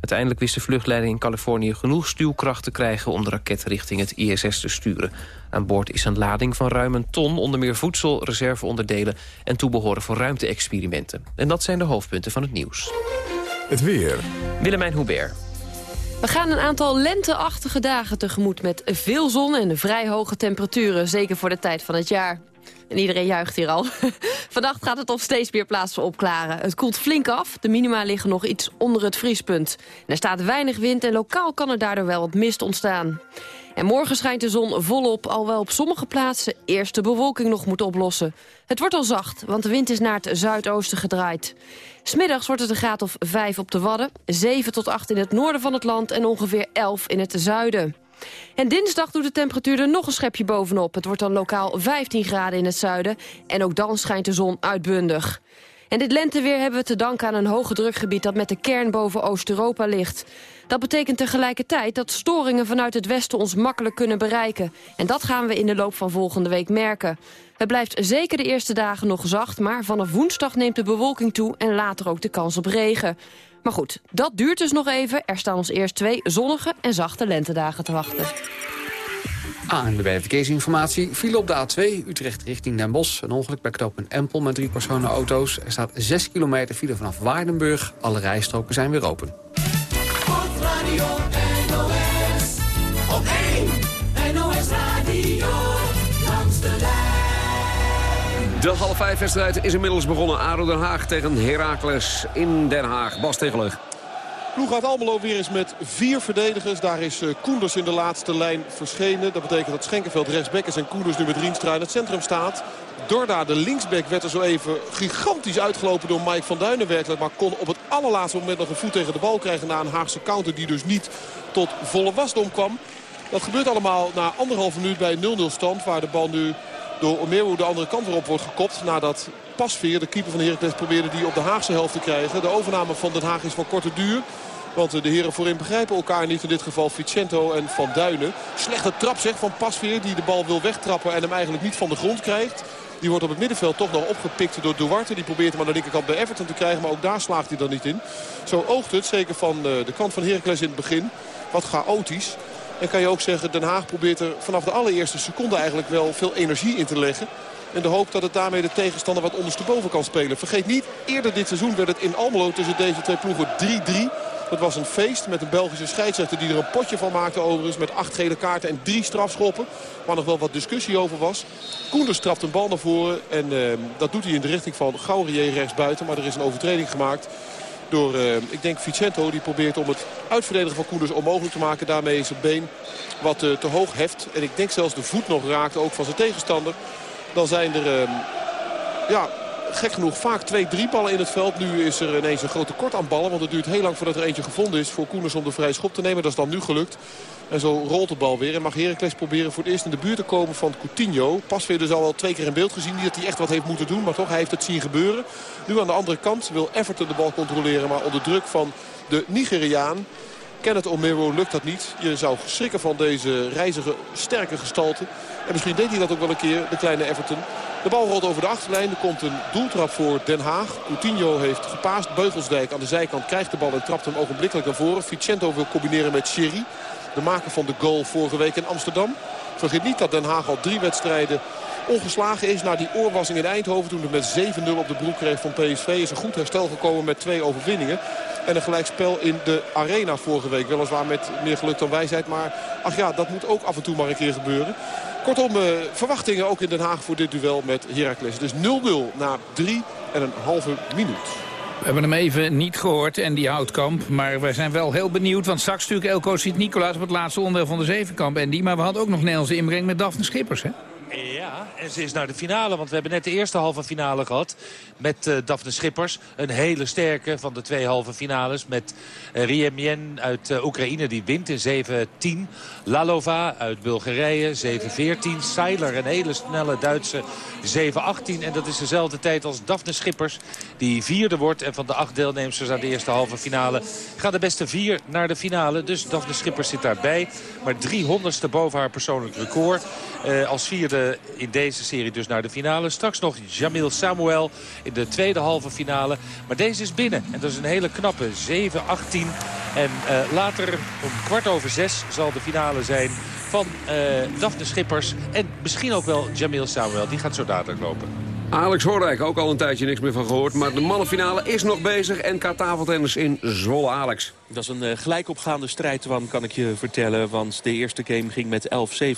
Uiteindelijk wist de vluchtleiding in Californië genoeg stuwkracht te krijgen... om de raket richting het ISS te sturen. Aan boord is een lading van ruim een ton, onder meer voedsel, reserveonderdelen... en toebehoren voor ruimte-experimenten. En dat zijn de hoofdpunten van het nieuws. Het weer. Willemijn Hubert. We gaan een aantal lenteachtige dagen tegemoet met veel zon en vrij hoge temperaturen. Zeker voor de tijd van het jaar. En iedereen juicht hier al. Vannacht gaat het op steeds meer plaatsen opklaren. Het koelt flink af. De minima liggen nog iets onder het vriespunt. Er staat weinig wind en lokaal kan er daardoor wel wat mist ontstaan. En morgen schijnt de zon volop, alhoewel op sommige plaatsen eerst de bewolking nog moet oplossen. Het wordt al zacht, want de wind is naar het zuidoosten gedraaid. Smiddags wordt het een graad of 5 op de Wadden, 7 tot 8 in het noorden van het land en ongeveer 11 in het zuiden. En dinsdag doet de temperatuur er nog een schepje bovenop. Het wordt dan lokaal 15 graden in het zuiden. En ook dan schijnt de zon uitbundig. En dit lenteweer hebben we te danken aan een hoge drukgebied... dat met de kern boven Oost-Europa ligt. Dat betekent tegelijkertijd dat storingen vanuit het westen ons makkelijk kunnen bereiken. En dat gaan we in de loop van volgende week merken. Het blijft zeker de eerste dagen nog zacht, maar vanaf woensdag neemt de bewolking toe... en later ook de kans op regen. Maar goed, dat duurt dus nog even. Er staan ons eerst twee zonnige en zachte lentedagen te wachten. ANWB Verkeersinformatie. File op de A2, Utrecht richting Den Bosch. Een ongeluk bij knooppunt Empel met drie personenauto's. Er staat 6 kilometer file vanaf Waardenburg. Alle rijstroken zijn weer open. De half vijf wedstrijd is inmiddels begonnen. ADO Den Haag tegen Heracles in Den Haag. Bas Tegeler. Ploeg uit Almelo weer eens met vier verdedigers. Daar is eh, Koenders in de laatste lijn verschenen. Dat betekent dat Schenkenveld rechtsback is en Koenders nu met Rienstra in het centrum staat. Dorda, de linksback, werd er zo even gigantisch uitgelopen door Mike van Duinen. Maar kon op het allerlaatste moment nog een voet tegen de bal krijgen na een Haagse counter die dus niet tot volle wasdom kwam. Dat gebeurt allemaal na anderhalf minuut bij 0-0 stand waar de bal nu door Omeru de andere kant weer op wordt gekopt. Nadat Pasveer, de keeper van Heracles, probeerde die op de Haagse helft te krijgen. De overname van Den Haag is van korte duur. Want de heren voorin begrijpen elkaar niet. In dit geval Vicento en Van Duinen. Slechte trap zeg van Pasveer die de bal wil wegtrappen en hem eigenlijk niet van de grond krijgt. Die wordt op het middenveld toch nog opgepikt door Duarte. Die probeert hem aan de linkerkant bij Everton te krijgen. Maar ook daar slaagt hij dan niet in. Zo oogt het, zeker van eh, de kant van Heracles in het begin. Wat chaotisch. En kan je ook zeggen, Den Haag probeert er vanaf de allereerste seconde eigenlijk wel veel energie in te leggen. En de hoop dat het daarmee de tegenstander wat ondersteboven kan spelen. Vergeet niet, eerder dit seizoen werd het in Almelo tussen deze twee ploegen 3-3. Dat was een feest met een Belgische scheidsrechter die er een potje van maakte overigens. Met acht gele kaarten en drie strafschoppen. Waar nog wel wat discussie over was. Koenders trapt een bal naar voren. En eh, dat doet hij in de richting van Gaurier rechtsbuiten. Maar er is een overtreding gemaakt door, uh, ik denk, Vicento. Die probeert om het uitverdedigen van Koenders onmogelijk te maken. Daarmee is het been wat uh, te hoog heft. En ik denk zelfs de voet nog raakt ook van zijn tegenstander. Dan zijn er uh, ja, gek genoeg vaak twee, drie ballen in het veld. Nu is er ineens een groot tekort aan ballen. Want het duurt heel lang voordat er eentje gevonden is voor Koeners om de vrije schop te nemen. Dat is dan nu gelukt. En zo rolt de bal weer. En mag Heracles proberen voor het eerst in de buurt te komen van Coutinho. Pas weer dus al wel twee keer in beeld gezien. Niet dat hij echt wat heeft moeten doen. Maar toch, hij heeft het zien gebeuren. Nu aan de andere kant wil Everton de bal controleren. Maar onder druk van de Nigeriaan. Kenneth Omero lukt dat niet. Je zou schrikken van deze reizige, sterke gestalte. En misschien deed hij dat ook wel een keer, de kleine Everton. De bal rolt over de achterlijn. Er komt een doeltrap voor Den Haag. Coutinho heeft gepaast. Beugelsdijk aan de zijkant krijgt de bal en trapt hem ogenblikkelijk naar voren. Vicento wil combineren met Sherry. De maker van de goal vorige week in Amsterdam. Vergeet niet dat Den Haag al drie wedstrijden ongeslagen is. Na die oorwassing in Eindhoven toen het met 7-0 op de broek kreeg van PSV... is een goed herstel gekomen met twee overwinningen. En een gelijkspel in de arena vorige week. Weliswaar met meer geluk dan wijsheid. Maar ach ja, dat moet ook af en toe maar een keer gebeuren. Kortom, eh, verwachtingen ook in Den Haag voor dit duel met Heracles. Dus 0-0 na drie en een halve minuut. We hebben hem even niet gehoord en die houtkamp. Maar we zijn wel heel benieuwd. Want straks natuurlijk Elko ziet Nicolaas op het laatste onderdeel van de zevenkamp. En die, maar we hadden ook nog Nederlandse inbreng met Daphne Schippers. Hè? Ja, en ze is naar de finale. Want we hebben net de eerste halve finale gehad met uh, Daphne Schippers. Een hele sterke van de twee halve finales. Met uh, Riemien uit uh, Oekraïne die wint in 7-10. Lalova uit Bulgarije 7-14. Seiler, een hele snelle Duitse 7-18. En dat is dezelfde tijd als Daphne Schippers. Die vierde wordt en van de acht deelnemers aan de eerste halve finale... gaan de beste vier naar de finale. Dus Daphne Schippers zit daarbij. Maar 300ste boven haar persoonlijk record. als vierde in deze serie dus naar de finale. Straks nog Jamil Samuel in de tweede halve finale. Maar deze is binnen. En dat is een hele knappe 7-18. En uh, later om kwart over zes zal de finale zijn van uh, Daphne Schippers. En misschien ook wel Jamil Samuel. Die gaat zo dadelijk lopen. Alex Hoorijk, ook al een tijdje niks meer van gehoord. Maar de mannenfinale is nog bezig. NK tafeltennis in Zwolle, Alex. Dat is een uh, gelijkopgaande strijd, kan ik je vertellen. Want de eerste game ging met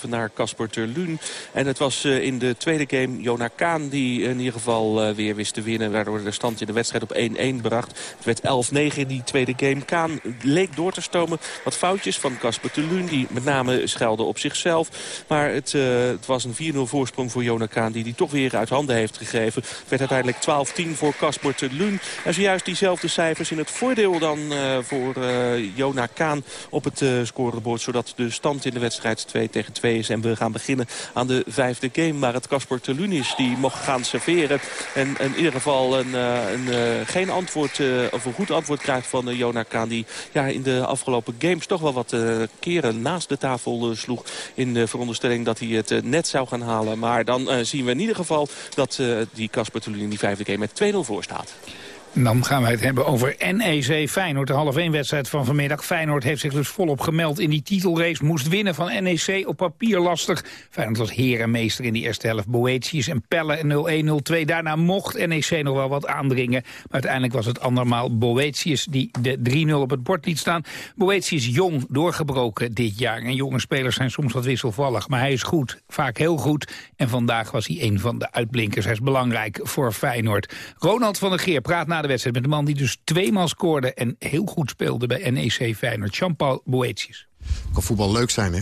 11-7 naar Casper Terluun. En het was uh, in de tweede game Jona Kaan die in ieder geval uh, weer wist te winnen. Waardoor de stand in de wedstrijd op 1-1 bracht. Het werd 11-9 in die tweede game. Kaan leek door te stomen. Wat foutjes van Casper Terluun, die met name schelde op zichzelf. Maar het, het was een 4-0 voorsprong voor Jona Kaan die die toch weer uit handen heeft gegeven. Werd uiteindelijk 12-10 voor Casper Terluun. En zojuist diezelfde cijfers in het voordeel dan voor uh, Jona Kaan op het uh, scorebord. Zodat de stand in de wedstrijd 2 tegen 2 is. En we gaan beginnen aan de vijfde game. Waar het Casper Telun is die mocht gaan serveren. En in ieder geval een, een, geen antwoord of een goed antwoord krijgt van Jona Kaan. Die ja, in de afgelopen games toch wel wat keren naast de tafel sloeg. In de veronderstelling dat hij het net zou gaan halen. Maar dan zien we in ieder geval dat die Casper Telun in die vijfde game met 2-0 voor staat. Dan gaan wij het hebben over NEC Feyenoord. De half 1 wedstrijd van vanmiddag. Feyenoord heeft zich dus volop gemeld in die titelrace. Moest winnen van NEC op papier lastig. Feyenoord was herenmeester in die eerste helft. Boetius en Pelle 0-1, 0-2. Daarna mocht NEC nog wel wat aandringen. Maar uiteindelijk was het andermaal Boetius die de 3-0 op het bord liet staan. Boetius jong, doorgebroken dit jaar. En jonge spelers zijn soms wat wisselvallig. Maar hij is goed, vaak heel goed. En vandaag was hij een van de uitblinkers. Hij is belangrijk voor Feyenoord. Ronald van der Geer praat na de wedstrijd met de man die dus tweemaal scoorde... en heel goed speelde bij NEC Feyenoord, Jean-Paul Boetius. Kan voetbal leuk zijn, hè?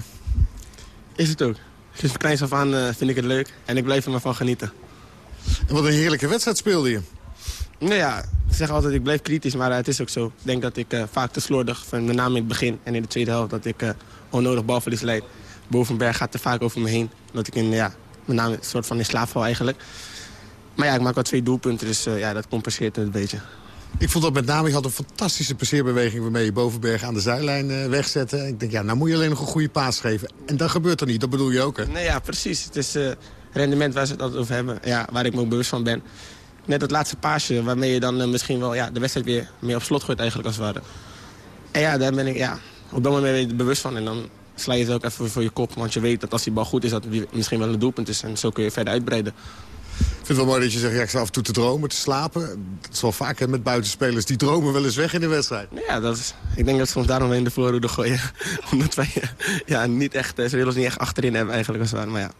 Is het ook. Sinds kleins af aan uh, vind ik het leuk en ik blijf er maar van genieten. En wat een heerlijke wedstrijd speelde je. Nou ja, ik zeg altijd ik blijf kritisch, maar uh, het is ook zo. Ik denk dat ik uh, vaak te slordig, van, met name in het begin en in de tweede helft... dat ik onnodig balverlies leid. Bovenberg gaat te vaak over me heen. Dat ik in, ja, met name een soort van in slaap val eigenlijk. Maar ja, ik maak wel twee doelpunten, dus uh, ja, dat compenseert het een beetje. Ik vond dat met name, je had een fantastische passeerbeweging... waarmee je Bovenberg aan de zijlijn uh, wegzette. Ik denk, ja, nou moet je alleen nog een goede paas geven. En dat gebeurt er niet, dat bedoel je ook, hè? Nee, ja, precies. Het is uh, rendement waar ze het altijd over hebben. Ja, waar ik me ook bewust van ben. Net dat laatste paasje, waarmee je dan misschien wel ja, de wedstrijd weer meer op slot gooit eigenlijk als het ware. En ja, daar ben ik ja, op dat moment ben je bewust van. En dan sla je het ook even voor je kop. Want je weet dat als die bal goed is, dat het misschien wel een doelpunt is. En zo kun je verder uitbreiden. Ik vind het wel mooi dat je zegt, ja, ik af en toe te dromen, te slapen. Dat is wel vaak met buitenspelers, die dromen wel eens weg in de wedstrijd. Ja, dat is, ik denk dat ze soms daarom in de voorhoede gooien. Omdat wij ja, niet echt, ze willen ons niet echt achterin hebben eigenlijk. Als. Maar ja,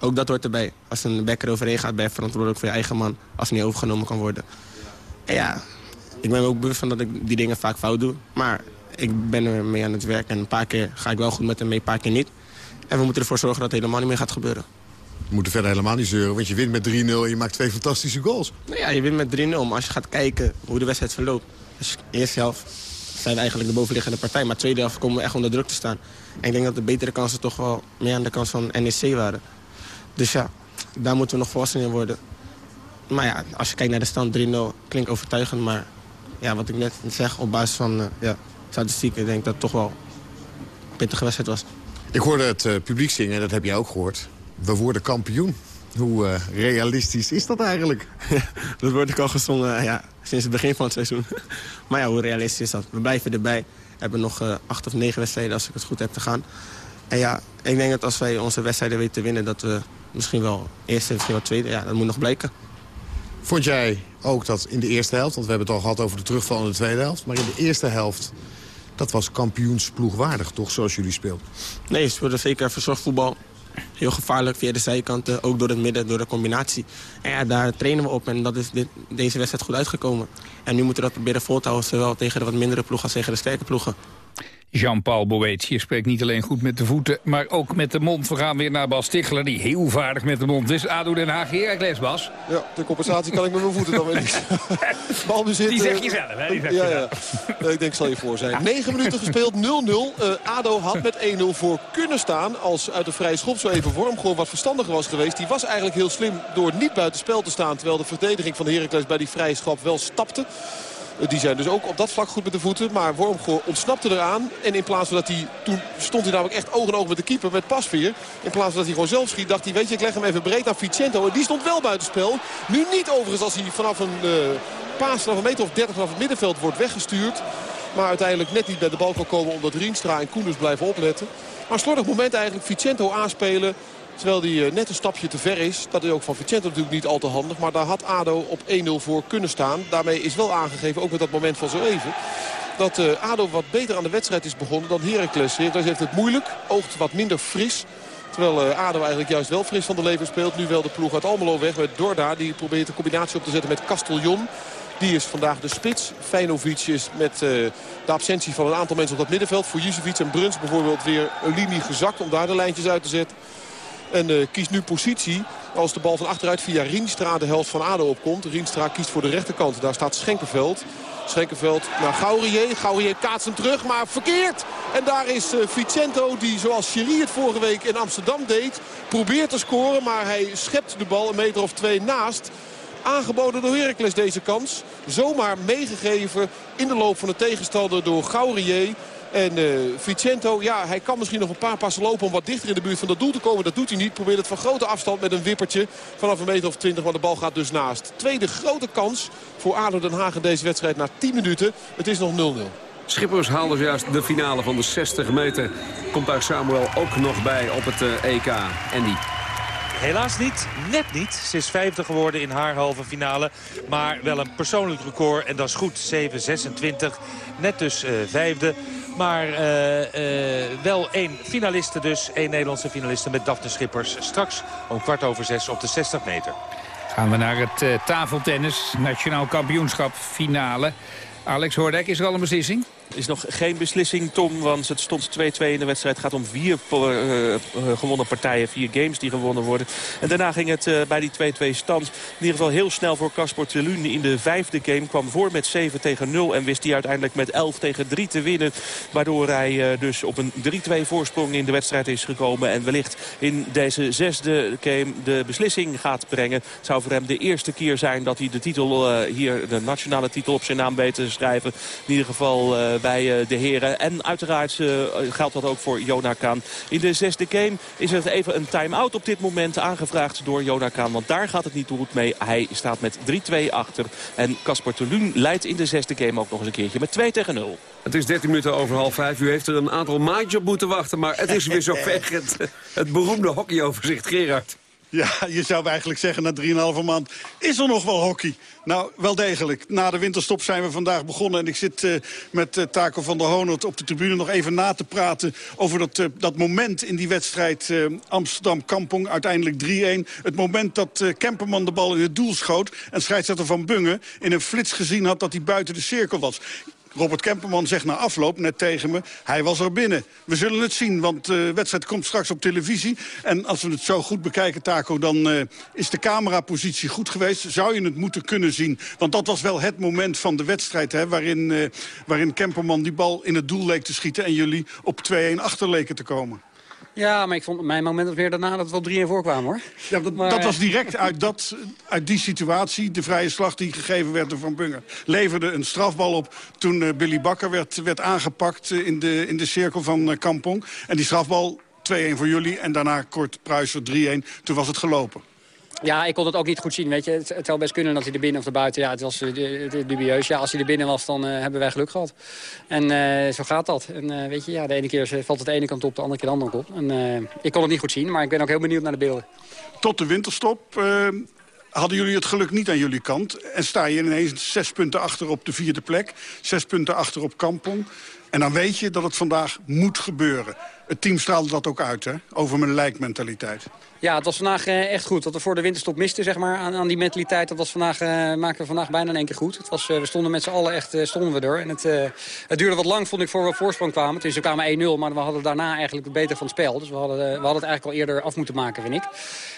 ook dat hoort erbij. Als een bekker overheen gaat, ben je verantwoordelijk voor je eigen man. Als het niet overgenomen kan worden. En ja, ik ben me ook bewust van dat ik die dingen vaak fout doe. Maar ik ben er mee aan het werk en een paar keer ga ik wel goed met hem mee, een paar keer niet. En we moeten ervoor zorgen dat het helemaal niet meer gaat gebeuren. We moeten verder helemaal niet zeuren, want je wint met 3-0 en je maakt twee fantastische goals. Nou ja, je wint met 3-0, maar als je gaat kijken hoe de wedstrijd verloopt... Dus de eerste helft zijn we eigenlijk de bovenliggende partij, maar de tweede helft komen we echt onder druk te staan. En ik denk dat de betere kansen toch wel meer aan de kant van NEC waren. Dus ja, daar moeten we nog volwassen in worden. Maar ja, als je kijkt naar de stand 3-0, klinkt overtuigend. Maar ja, wat ik net zeg, op basis van uh, ja, statistieken... denk ik dat het toch wel een pittige wedstrijd was. Ik hoorde het uh, publiek zingen, dat heb jij ook gehoord. We worden kampioen. Hoe uh, realistisch is dat eigenlijk? dat wordt ook al gezongen ja, sinds het begin van het seizoen. maar ja, hoe realistisch is dat? We blijven erbij. We hebben nog uh, acht of negen wedstrijden als ik het goed heb te gaan. En ja, ik denk dat als wij onze wedstrijden weten te winnen... dat we misschien wel eerste, misschien wel tweede... ja, dat moet nog blijken. Vond jij ook dat in de eerste helft... want we hebben het al gehad over de terugval in de tweede helft... maar in de eerste helft, dat was kampioensploegwaardig toch, zoals jullie speelden? Nee, we speelden zeker verzorgd voetbal. Heel gevaarlijk via de zijkanten, ook door het midden, door de combinatie. En ja, daar trainen we op en dat is dit, deze wedstrijd goed uitgekomen. En nu moeten we dat proberen vol te houden, zowel tegen de wat mindere ploegen als tegen de sterke ploegen. Jean-Paul Boetius spreekt niet alleen goed met de voeten, maar ook met de mond. We gaan weer naar Bas Tichler, die heel vaardig met de mond is. ADO Den Haag, Heracles, Bas. Ja, de compensatie kan ik met mijn voeten dan weer niet. Balbezit, die zeg je zelf, hè? Die zeg je ja, ja. Ik denk, zal je voor zijn. 9 minuten gespeeld, 0-0. Uh, ADO had met 1-0 voor kunnen staan. Als uit de vrije schop zo even Worm gewoon wat verstandiger was geweest. Die was eigenlijk heel slim door niet buiten spel te staan. Terwijl de verdediging van Heracles bij die vrije schop wel stapte. Die zijn dus ook op dat vlak goed met de voeten. Maar Wormgoor ontsnapte eraan. En in plaats van dat hij... Toen stond hij namelijk echt oog in oog met de keeper, met Pasveer. In plaats van dat hij gewoon zelf schiet, dacht hij... Weet je, ik leg hem even breed aan Vicento. En die stond wel buitenspel. Nu niet overigens als hij vanaf een uh, paas vanaf een meter of 30 vanaf het middenveld wordt weggestuurd. Maar uiteindelijk net niet bij de bal kan komen omdat Rienstra en Koenders blijven opletten. Maar slordig moment eigenlijk Vicento aanspelen. Terwijl die net een stapje te ver is. Dat is ook van Vicente natuurlijk niet al te handig. Maar daar had ADO op 1-0 voor kunnen staan. Daarmee is wel aangegeven, ook met dat moment van zo even... dat uh, ADO wat beter aan de wedstrijd is begonnen dan Heracles. Heracles heeft het moeilijk, oogt wat minder fris. Terwijl uh, ADO eigenlijk juist wel fris van de leven speelt. Nu wel de ploeg uit Almelo weg met Dorda. Die probeert de combinatie op te zetten met Castellon. Die is vandaag de spits. Feinovic is met de absentie van een aantal mensen op dat middenveld. Voor Jusevic en Bruns bijvoorbeeld weer een linie gezakt om daar de lijntjes uit te zetten. En uh, kiest nu positie als de bal van achteruit via Rienstra de helft van ADO opkomt. Rienstra kiest voor de rechterkant. Daar staat Schenkenveld. Schenkenveld naar Gaurier. Gaurier kaatst hem terug, maar verkeerd. En daar is uh, Vicento, die zoals Chiri het vorige week in Amsterdam deed... probeert te scoren, maar hij schept de bal een meter of twee naast. Aangeboden door Heracles deze kans. Zomaar meegegeven in de loop van de tegenstander door Gaurier. En uh, Vicento, ja, hij kan misschien nog een paar passen lopen om wat dichter in de buurt van dat doel te komen. Dat doet hij niet. Probeert het van grote afstand met een wippertje vanaf een meter of twintig. Maar de bal gaat dus naast. Tweede grote kans voor ADO Den Haag in deze wedstrijd na 10 minuten. Het is nog 0-0. Schippers haalden juist de finale van de 60 meter. Komt daar Samuel ook nog bij op het uh, EK. Andy. Helaas niet, net niet. Ze is vijfde geworden in haar halve finale. Maar wel een persoonlijk record en dat is goed. 7-26, net dus uh, vijfde. Maar uh, uh, wel één finaliste dus. één Nederlandse finaliste met Daphne Schippers. Straks om kwart over zes op de 60 meter. Gaan we naar het tafeltennis. Nationaal kampioenschap finale. Alex Hoordijk, is er al een beslissing? Is nog geen beslissing, Tom, want het stond 2-2 in de wedstrijd. Het gaat om vier uh, gewonnen partijen, vier games die gewonnen worden. En daarna ging het uh, bij die 2-2 stand in ieder geval heel snel voor Casper Telun. In de vijfde game kwam voor met 7 tegen 0 en wist hij uiteindelijk met 11 tegen 3 te winnen. Waardoor hij dus op een 3-2 voorsprong in de wedstrijd is gekomen. En wellicht in deze zesde game de beslissing gaat brengen. Het zou voor hem de eerste keer zijn dat hij de titel hier, de nationale titel op zijn naam weet te schrijven. In ieder geval bij de heren. En uiteraard uh, geldt dat ook voor Jona Kaan. In de zesde game is er even een time-out op dit moment aangevraagd door Jona Kaan. Want daar gaat het niet goed mee. Hij staat met 3-2 achter. En Casper Touloun leidt in de zesde game ook nog eens een keertje met 2 tegen 0. Het is 13 minuten over half vijf. U heeft er een aantal maandjes op moeten wachten. Maar het is weer zo ver. Het, het beroemde hockeyoverzicht, Gerard. Ja, je zou eigenlijk zeggen na 3,5 maand is er nog wel hockey. Nou, wel degelijk. Na de winterstop zijn we vandaag begonnen. En ik zit uh, met uh, Taco van der Honert op de tribune nog even na te praten... over dat, uh, dat moment in die wedstrijd Amsterdam-Kampong. Uiteindelijk 3-1. Het moment dat Kemperman de bal in het doel schoot... en scheidsrechter Van Bungen in een flits gezien had dat hij buiten de cirkel was Robert Kemperman zegt na afloop net tegen me... hij was er binnen. We zullen het zien, want de wedstrijd komt straks op televisie. En als we het zo goed bekijken, Taco, dan uh, is de camerapositie goed geweest. Zou je het moeten kunnen zien. Want dat was wel het moment van de wedstrijd... Hè, waarin, uh, waarin Kemperman die bal in het doel leek te schieten... en jullie op 2-1 achter leken te komen. Ja, maar ik vond mijn moment was weer daarna dat we op 3 voorkwamen, hoor. Ja, dat, maar, dat was direct uit, dat, uit die situatie, de vrije slag die gegeven werd door Van Bunger. Leverde een strafbal op toen uh, Billy Bakker werd, werd aangepakt uh, in, de, in de cirkel van uh, Kampong. En die strafbal 2-1 voor jullie en daarna kort Pruiser 3-1. Toen was het gelopen. Ja, ik kon het ook niet goed zien. Weet je. Het, het zou best kunnen dat hij er binnen of er buiten... Ja, het was uh, dubieus. Ja, als hij er binnen was, dan uh, hebben wij geluk gehad. En uh, zo gaat dat. En weet je, ja, de ene keer valt het de ene kant op, de andere keer de andere kant op. En ik kon het niet goed zien, maar ik ben ook heel benieuwd naar de beelden. Tot de winterstop hadden jullie het geluk niet aan jullie kant. En sta je ineens zes punten achter op de vierde plek. Zes punten achter op Kampong. En dan weet je dat het vandaag moet gebeuren. Het team straalde dat ook uit, hè? Over mijn lijkmentaliteit. Ja, het was vandaag uh, echt goed. Wat we voor de winterstop misten zeg maar, aan, aan die mentaliteit, dat was vandaag, uh, maken we vandaag bijna in één keer goed. Het was, uh, we stonden met z'n allen echt stonden we er. En het, het duurde wat lang, vond ik, voor we op voorsprong kwamen. Dus we kwamen 1-0, maar we hadden daarna eigenlijk het beter van het spel. Dus we hadden, we hadden het eigenlijk al eerder af moeten maken, vind ik.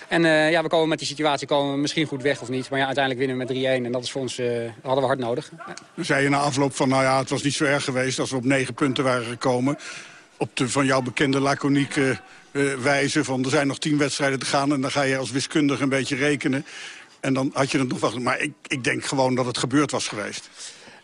En ja, we komen met die situatie komen we misschien goed weg of niet. Maar ja, uiteindelijk winnen we met 3-1 en dat is voor ons, hadden we hard nodig. Dan zei je na afloop van, nou ja, het was niet zo erg geweest als we op 9 punten waren gekomen. Op de van jou bekende laconieke uh, wijze van er zijn nog tien wedstrijden te gaan... en dan ga je als wiskundige een beetje rekenen. En dan had je het nog wacht. Maar ik, ik denk gewoon dat het gebeurd was geweest.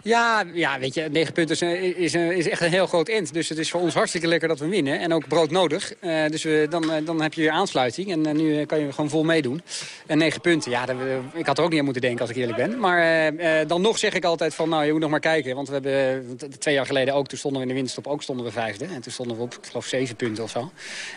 Ja, ja, weet je, negen punten is, is, is, echt een heel groot end. Dus het is voor ons hartstikke lekker dat we winnen. En ook brood nodig. Uh, dus we, dan, uh, dan heb je weer aansluiting. En uh, nu kan je gewoon vol meedoen. En negen punten, ja, dat, ik had er ook niet aan moeten denken als ik eerlijk ben. Maar dan nog zeg ik altijd van, nou, je moet nog maar kijken. Want we hebben twee jaar geleden ook, toen stonden we in de winststop, ook stonden we vijfde. En toen stonden we op, ik geloof, zeven punten of zo. En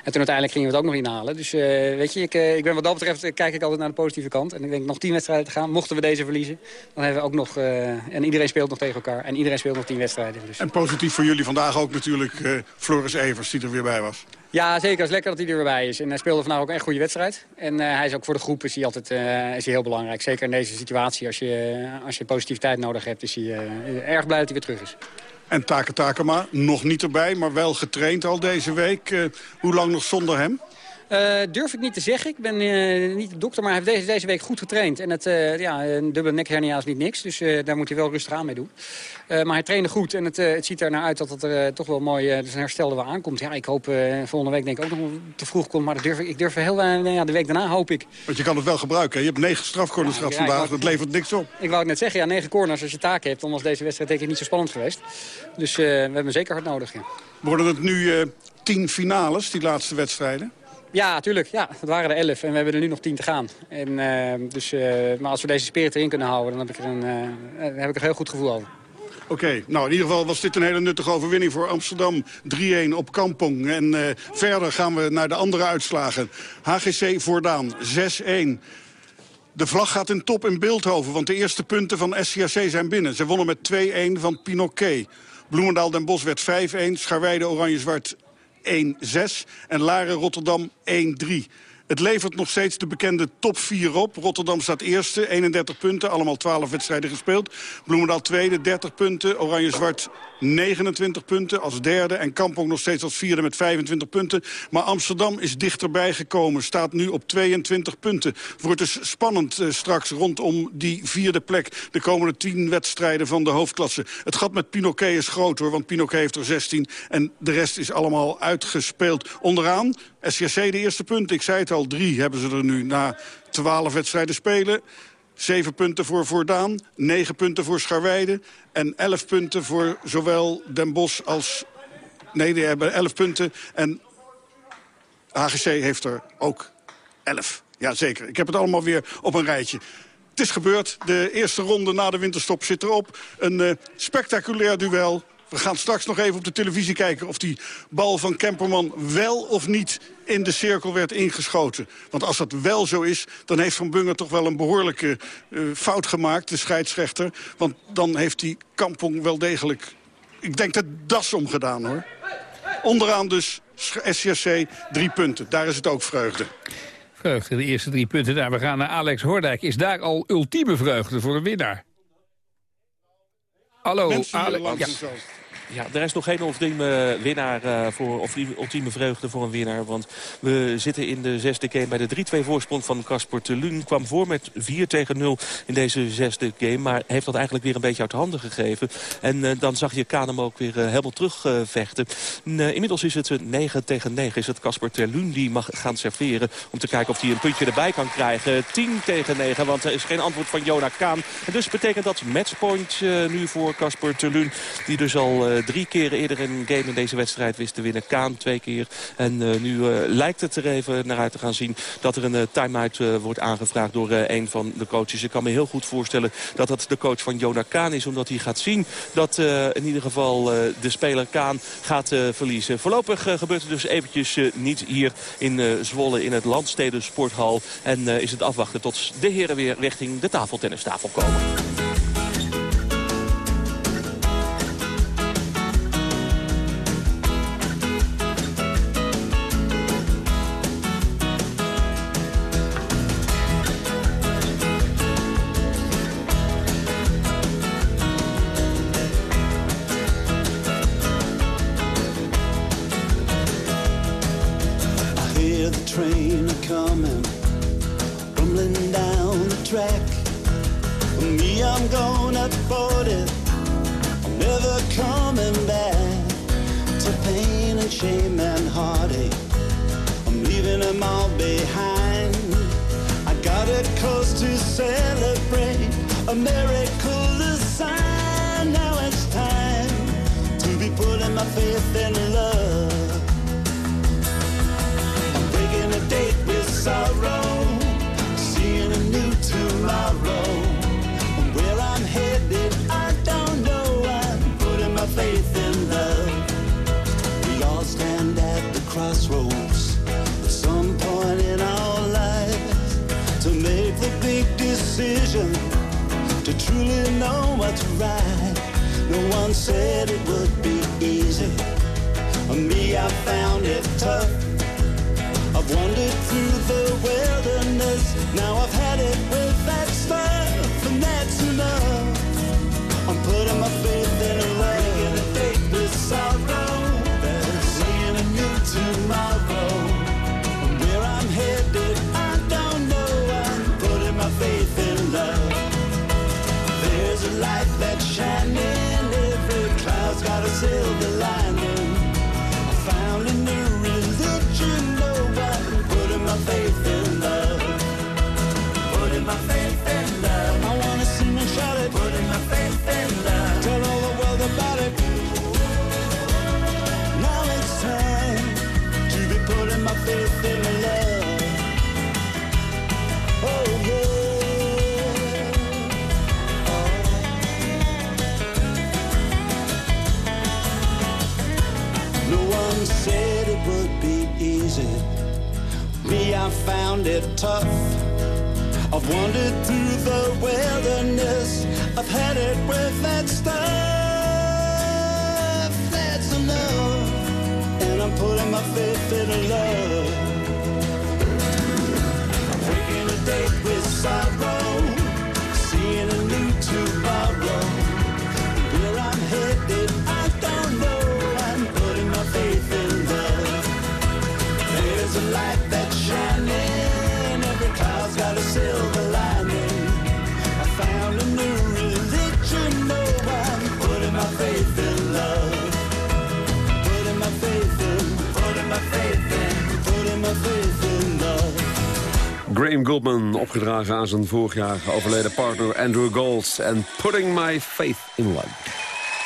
toen uiteindelijk gingen we het ook nog inhalen. Dus weet je, ik, ik ben wat dat betreft, kijk ik altijd naar de positieve kant. En ik denk nog tien wedstrijden te gaan. Mochten we deze verliezen, dan hebben we ook nog, en iedereen speelt nog tegen elkaar. En iedereen speelt nog tien wedstrijden. Dus. En positief voor jullie vandaag ook natuurlijk uh, Floris Evers die er weer bij was. Ja, zeker. Het is lekker dat hij er weer bij is. En hij speelde vandaag ook een echt goede wedstrijd. En uh, hij is ook voor de groep is hij altijd uh, is hij heel belangrijk. Zeker in deze situatie. Als je, als je positiviteit nodig hebt, is hij erg blij dat hij weer terug is. En Take Takema, nog niet erbij, maar wel getraind al deze week. hoe lang nog zonder hem? Uh, durf ik niet te zeggen. Ik ben uh, niet de dokter, maar hij heeft deze, deze week goed getraind. En het, uh, ja, een dubbele nekhernia is niet niks, dus daar moet hij wel rustig aan mee doen. maar hij trainde goed en het, het ziet er naar uit dat het er toch wel mooi dus een herstel er wel aankomt. Ja, ik hoop volgende week denk ik ook nog te vroeg komt, maar dat durf ik, ik durf heel ja, de week daarna hoop ik. Want je kan het wel gebruiken. Je hebt negen strafcorners ja, gehad ja, vandaag, dat levert niks op. Ik wou het net zeggen, ja, negen corners als je taken hebt, dan was deze wedstrijd denk ik niet zo spannend geweest. Dus we hebben hem zeker hard nodig. Ja. Worden het nu tien finales, die laatste wedstrijden? Ja, tuurlijk. Ja, het waren er elf en we hebben er nu nog tien te gaan. En, uh, dus, uh, maar als we deze spirit erin kunnen houden, dan heb ik er een, ik er heel goed gevoel over. Oké, nou in ieder geval was dit een hele nuttige overwinning voor Amsterdam. 3-1 op Kampong. En verder gaan we naar de andere uitslagen. HGC Voordaan 6-1. De vlag gaat in top in Beeldhoven, want de eerste punten van SCAC zijn binnen. Ze wonnen met 2-1 van Pinoquet. Bloemendaal Den Bosch werd 5-1, Scharweide Oranje-Zwart 1-6 en Laren Rotterdam 1-3. Het levert nog steeds de bekende top 4 op. Rotterdam staat eerste, 31 punten, allemaal 12 wedstrijden gespeeld. Bloemendaal tweede, 30 punten. Oranje-Zwart 29 punten als derde. En Kampong nog steeds als vierde met 25 punten. Maar Amsterdam is dichterbij gekomen, staat nu op 22 punten. Wordt dus spannend uh, straks rondom die vierde plek. De komende 10 wedstrijden van de hoofdklasse. Het gat met Pinoquet is groot hoor, want Pinoquet heeft er 16. En de rest is allemaal uitgespeeld. Onderaan SCC de eerste punt. Ik zei het al, drie hebben ze er nu na 12 wedstrijden spelen. Zeven punten voor Voordaan, negen punten voor Scharweide... en elf punten voor zowel Den Bosch als... Nee, die hebben elf punten en HGC heeft er ook elf. Ja, zeker. Ik heb het allemaal weer op een rijtje. Het is gebeurd. De eerste ronde na de winterstop zit erop. Een uh, spectaculair duel. We gaan straks nog even op de televisie kijken of die bal van Kemperman wel of niet in de cirkel werd ingeschoten. Want als dat wel zo is, dan heeft Van Bunger toch wel een behoorlijke uh, fout gemaakt, de scheidsrechter. Want dan heeft die Kampong wel degelijk, ik denk de das omgedaan hoor. Onderaan dus SCSC drie punten, daar is het ook vreugde. Vreugde, de eerste drie punten daar. We gaan naar Alex Hordijk. Is daar al ultieme vreugde voor een winnaar? Hallo, Mensen hier Ale- langs ja. Ja, er is nog geen ultieme winnaar eh, voor, of ultieme vreugde voor een winnaar. Want we zitten in de zesde game bij de 3-2 voorsprong van Casper Telun. Kwam voor met 4 tegen 0 in deze zesde game. Maar heeft dat eigenlijk weer een beetje uit de handen gegeven. En eh, dan zag je Kanem ook weer eh, helemaal terugvechten. inmiddels is het eh, 9 tegen 9. Is het Casper Telun die mag gaan serveren. Om te kijken of hij een puntje erbij kan krijgen. 10 tegen 9, want er is geen antwoord van Jona Kaan. En dus betekent dat matchpoint eh, nu voor Casper Telun. Die dus al eh, drie keer eerder een game in deze wedstrijd wist te winnen. Kaan twee keer. En eh, nu eh, lijkt het er even naar uit te gaan zien dat er een eh, time-out wordt aangevraagd door een van de coaches. Ik kan me heel goed voorstellen dat dat de coach van Jona Kaan is. Omdat hij gaat zien dat in ieder geval de speler Kaan gaat verliezen. Voorlopig gebeurt het dus eventjes niet hier in Zwolle in het Landsteden Sporthal. En is het afwachten tot de heren weer richting de tafeltennistafel komen. Know what's right. No one said it would be easy. Me, I found it tough. I've wandered through the wilderness. Now I've had it with that stuff, I found it tough. I've wandered through the wilderness. I've had it with that stuff. That's enough. And I'm putting my faith in love. Graham Goldman, opgedragen aan zijn vorig jaar overleden partner Andrew Gold. En Putting My Faith in Love.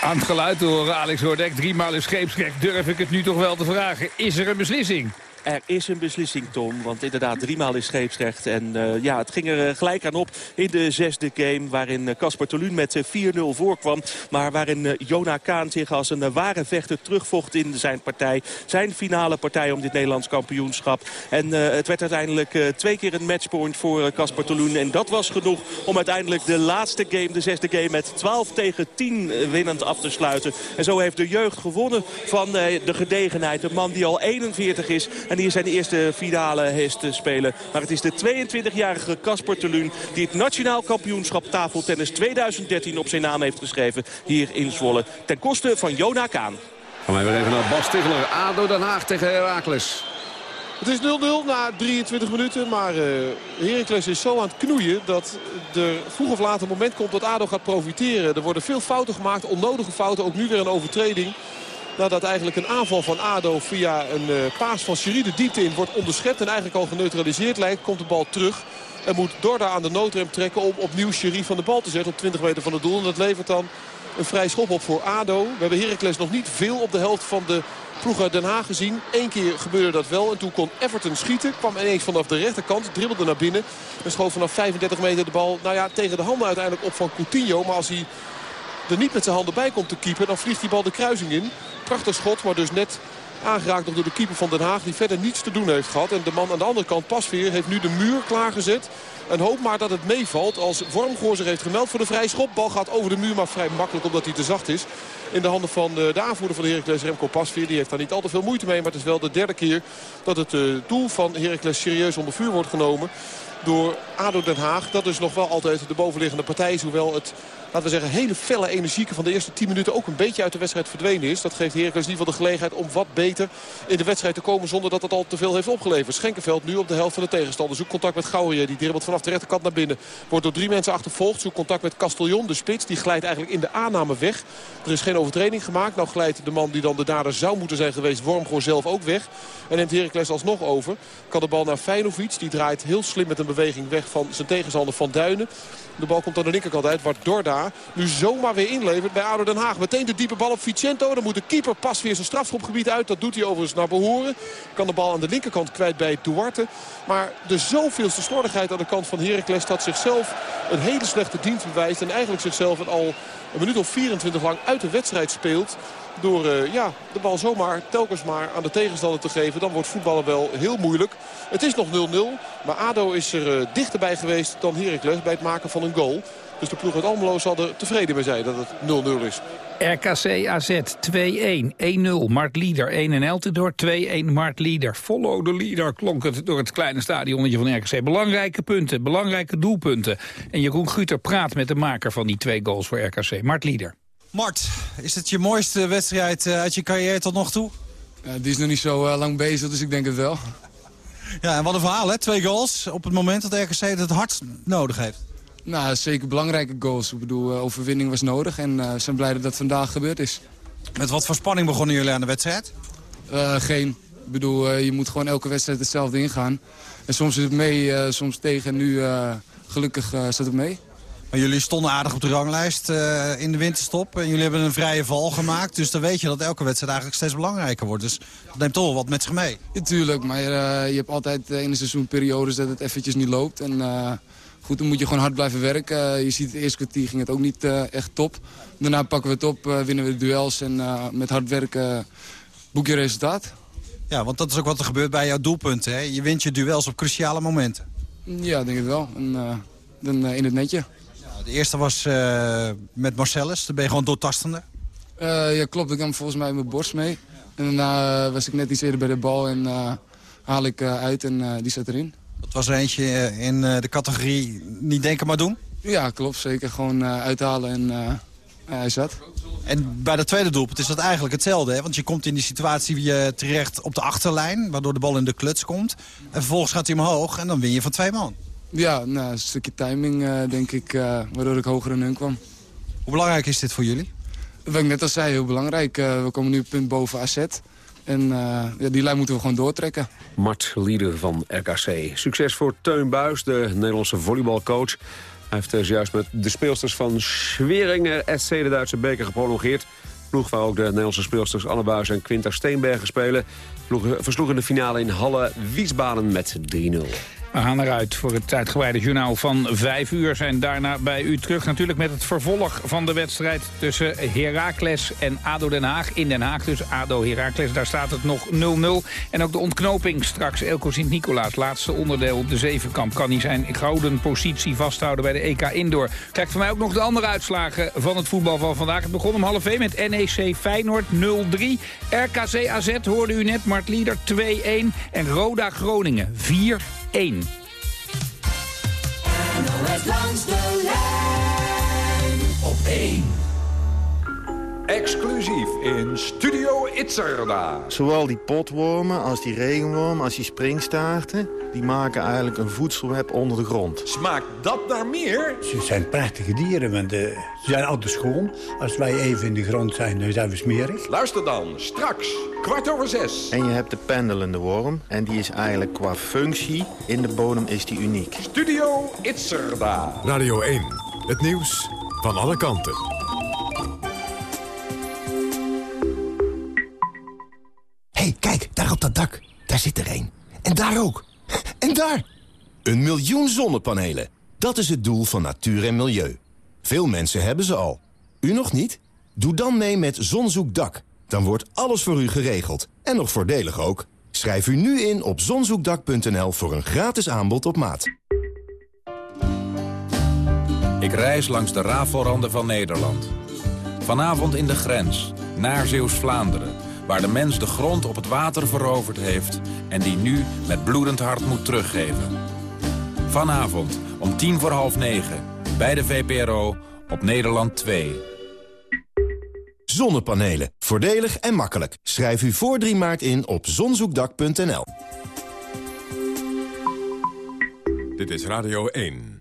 Aan het geluid horen, Alex Hoordek, driemaal in scheepsrecht. Durf ik het nu toch wel te vragen. Is er een beslissing? Er is een beslissing, Tom. Want inderdaad, driemaal is scheepsrecht. En eh, ja, het ging er eh, gelijk aan op in de zesde game... waarin eh, Casper Tolun met eh, 4-0 voorkwam. Maar waarin Jona Kaan zich als een ware vechter terugvocht in zijn partij. Zijn finale partij om dit Nederlands kampioenschap. En het werd uiteindelijk twee keer een matchpoint voor Casper Tolun. En dat was genoeg om uiteindelijk de laatste game, de zesde game... met 12 tegen 10 eh, winnend af te sluiten. En zo heeft de jeugd gewonnen van de gedegenheid. Een man die al 41 is, hier zijn de eerste finale is te spelen. Maar het is de 22-jarige Casper Teluun die het nationaal kampioenschap tafeltennis 2013 op zijn naam heeft geschreven. Hier in Zwolle. Ten koste van Jona Kaan. Gaan wij weer even naar Bas Stigler. ADO Den Haag tegen Heracles. Het is 0-0 na 23 minuten, maar uh, Heracles is zo aan het knoeien... dat er vroeg of laat een moment komt dat ADO gaat profiteren. Er worden veel fouten gemaakt, onnodige fouten. Ook nu weer een overtreding. Nadat eigenlijk een aanval van ADO via een uh, paas van Sherry de diepte in wordt onderschept... en eigenlijk al geneutraliseerd lijkt, komt de bal terug. En moet Dorda aan de noodrem trekken om opnieuw Sherry van de bal te zetten op 20 meter van het doel. En dat levert dan een vrij schop op voor ADO. We hebben Heracles nog niet veel op de helft van de ploeg uit Den Haag gezien. Eén keer gebeurde dat wel. En toen kon Everton schieten. Kwam ineens vanaf de rechterkant. Dribbelde naar binnen. En schoof vanaf 35 meter de bal nou ja, tegen de handen uiteindelijk op van Coutinho. Maar als hij er niet met zijn handen bij komt te keeper... dan vliegt die bal de kruising in. Prachtig schot, maar dus net aangeraakt door de keeper van Den Haag... die verder niets te doen heeft gehad. En de man aan de andere kant, Pasveer, heeft nu de muur klaargezet. En hoop maar dat het meevalt als Wormgoor zich heeft gemeld voor de vrije schop. Bal gaat over de muur, maar vrij makkelijk omdat hij te zacht is. In de handen van de, de aanvoerder van Heracles, Remco Pasveer. Die heeft daar niet al te veel moeite mee. Maar het is wel de derde keer dat het uh, doel van Heracles serieus onder vuur wordt genomen door ADO Den Haag. Dat is nog wel altijd de bovenliggende partij. Hoewel het, laten we zeggen, hele felle energieke van de eerste 10 minuten ook een beetje uit de wedstrijd verdwenen is. Dat geeft Heracles in ieder geval de gelegenheid om wat beter in de wedstrijd te komen. Zonder dat het al te veel heeft opgeleverd. Schenkenveld nu op de helft van de tegenstander. Zoekt contact met Gouwier. Die dribbelt vanaf de rechterkant naar binnen. Wordt door drie mensen achtervolgd. Zoekt contact met Castellon, de spits. Die glijdt eigenlijk in de aanname weg. Er is geen overtreding gemaakt. Nou glijdt de man die dan de dader zou moeten zijn geweest, Wormgoor zelf ook weg. En neemt Heracles alsnog over. Kan de bal naar Feinovic. Die draait heel slim met een beweging weg van zijn tegenstander Van Duinen. De bal komt aan de linkerkant uit, waar Dorda nu zomaar weer inlevert bij ADO Den Haag. Meteen de diepe bal op Vicento. Dan moet de keeper pas weer zijn strafschopgebied uit. Dat doet hij overigens naar behoren. Kan de bal aan de linkerkant kwijt bij Duarte. Maar de zoveelste slordigheid aan de kant van Heracles... dat zichzelf een hele slechte dienst bewijst. En eigenlijk zichzelf al een minuut of 24 lang uit de wedstrijd speelt. Door uh, ja, de bal zomaar telkens maar aan de tegenstander te geven. Dan wordt voetballen wel heel moeilijk. Het is nog 0-0. Maar ADO is er uh, dichterbij geweest dan Heracles bij het maken van een goal. Dus de ploeg uit Almelo zal er tevreden mee zijn dat het 0-0 is. RKC AZ 2-1, 1-0. Mart Lieder 1 en Eltidoor 2-1 Mart Lieder. Follow the leader klonk het door het kleine stadionnetje van RKC. Belangrijke punten, belangrijke doelpunten. En Jeroen Guter praat met de maker van die twee goals voor RKC. Mart Lieder. Mart, is het je mooiste wedstrijd uh, uit je carrière tot nog toe? Uh, die is nog niet zo uh, lang bezig, dus ik denk het wel. Ja, en wat een verhaal, hè? Twee goals op het moment dat RKC het het hardst nodig heeft. Nou, zeker belangrijke goals. Ik bedoel, overwinning was nodig en we zijn blij dat dat vandaag gebeurd is. Met wat voor spanning begonnen jullie aan de wedstrijd? geen. Ik bedoel, je moet gewoon elke wedstrijd hetzelfde ingaan. En soms is het mee, soms tegen. En nu, gelukkig, staat het mee. Maar jullie stonden aardig op de ranglijst uh, in de winterstop. En jullie hebben een vrije val gemaakt. Dus dan weet je dat elke wedstrijd eigenlijk steeds belangrijker wordt. Dus dat neemt toch wel wat met zich mee. Ja, tuurlijk, maar uh, je hebt altijd in een seizoen periodes dat het eventjes niet loopt. En uh, goed, dan moet je gewoon hard blijven werken. je ziet het eerste kwartier ging het ook niet echt top. Daarna pakken we het op, winnen we de duels. En met hard werken boek je resultaat. Ja, want dat is ook wat er gebeurt bij jouw doelpunten. Hè? Je wint je duels op cruciale momenten. Ja, denk ik wel. En, dan in het netje. De eerste was uh, met Marcellus. Dan ben je gewoon doortastende. Uh, ja, klopt. Ik nam volgens mij mijn borst mee. En daarna was ik net iets eerder bij de bal en haal ik uit en die zat erin. Dat was er eentje in de categorie niet denken maar doen? Ja, klopt. Zeker. Gewoon uithalen en hij zat. En bij de tweede doelpunt is dat eigenlijk hetzelfde. Hè? Want je komt in die situatie weer terecht op de achterlijn... waardoor de bal in de kluts komt. En vervolgens gaat hij omhoog en dan win je van twee man. Ja, nou, een stukje timing uh, denk ik, uh, waardoor ik hoger in hun kwam. Hoe belangrijk is dit voor jullie? Wat ik net al zei, heel belangrijk. Uh, we komen nu punt boven AZ. En ja, die lijn moeten we gewoon doortrekken. Mart Lieder van RKC. Succes voor Teun Buis, de Nederlandse volleybalcoach. Hij heeft zojuist met de speelsters van Schweringer SC de Duitse beker geprolongeerd. Ploeg waar ook de Nederlandse speelsters Anne Buis en Quinta Steenbergen spelen. Ploeg versloeg in de finale in Halle Wiesbaden met 3-0. We gaan eruit voor het uitgebreide journaal van 5 uur. Zijn daarna bij u terug natuurlijk met het vervolg van de wedstrijd... tussen Heracles en ADO Den Haag. In Den Haag dus ADO-Heracles, daar staat het nog 0-0. En ook de ontknoping straks. Elko Sint-Nicolaas, laatste onderdeel op de zevenkamp. Kan hij zijn gouden positie vasthouden bij de EK Indoor. Krijgt voor mij ook nog de andere uitslagen van het voetbal van vandaag. Het begon om half 1 met NEC Feyenoord 0-3. RKC AZ hoorde u net, Mart Lieder 2-1. En Roda Groningen 4 1. NOS langs de lijn op 1. Exclusief in Studio Itzerda. Zowel die potwormen als die regenwormen als die springstaarten... die maken eigenlijk een voedselweb onder de grond. Smaakt dat naar meer? Ze zijn prachtige dieren, want eh, ze zijn altijd schoon. Als wij even in de grond zijn, dan zijn we smerig. Luister dan, straks, kwart over zes. En je hebt de pendelende worm. En die is eigenlijk qua functie in de bodem is die uniek. Studio Itzerda. Radio 1, het nieuws van alle kanten. Hey, kijk, daar op dat dak. Daar zit er één. En daar ook. En daar! Een miljoen zonnepanelen. Dat is het doel van natuur en milieu. Veel mensen hebben ze al. U nog niet? Doe dan mee met Zonzoekdak. Dan wordt alles voor u geregeld. En nog voordelig ook. Schrijf u nu in op zonzoekdak.nl voor een gratis aanbod op maat. Ik reis langs de rafelranden van Nederland. Vanavond in de grens, naar Zeeuws-Vlaanderen... waar de mens de grond op het water veroverd heeft... en die nu met bloedend hart moet teruggeven. Vanavond om tien voor half negen, bij de VPRO op Nederland 2. Zonnepanelen. Voordelig en makkelijk. Schrijf u voor 3 maart in op zonzoekdak.nl. Dit is Radio 1.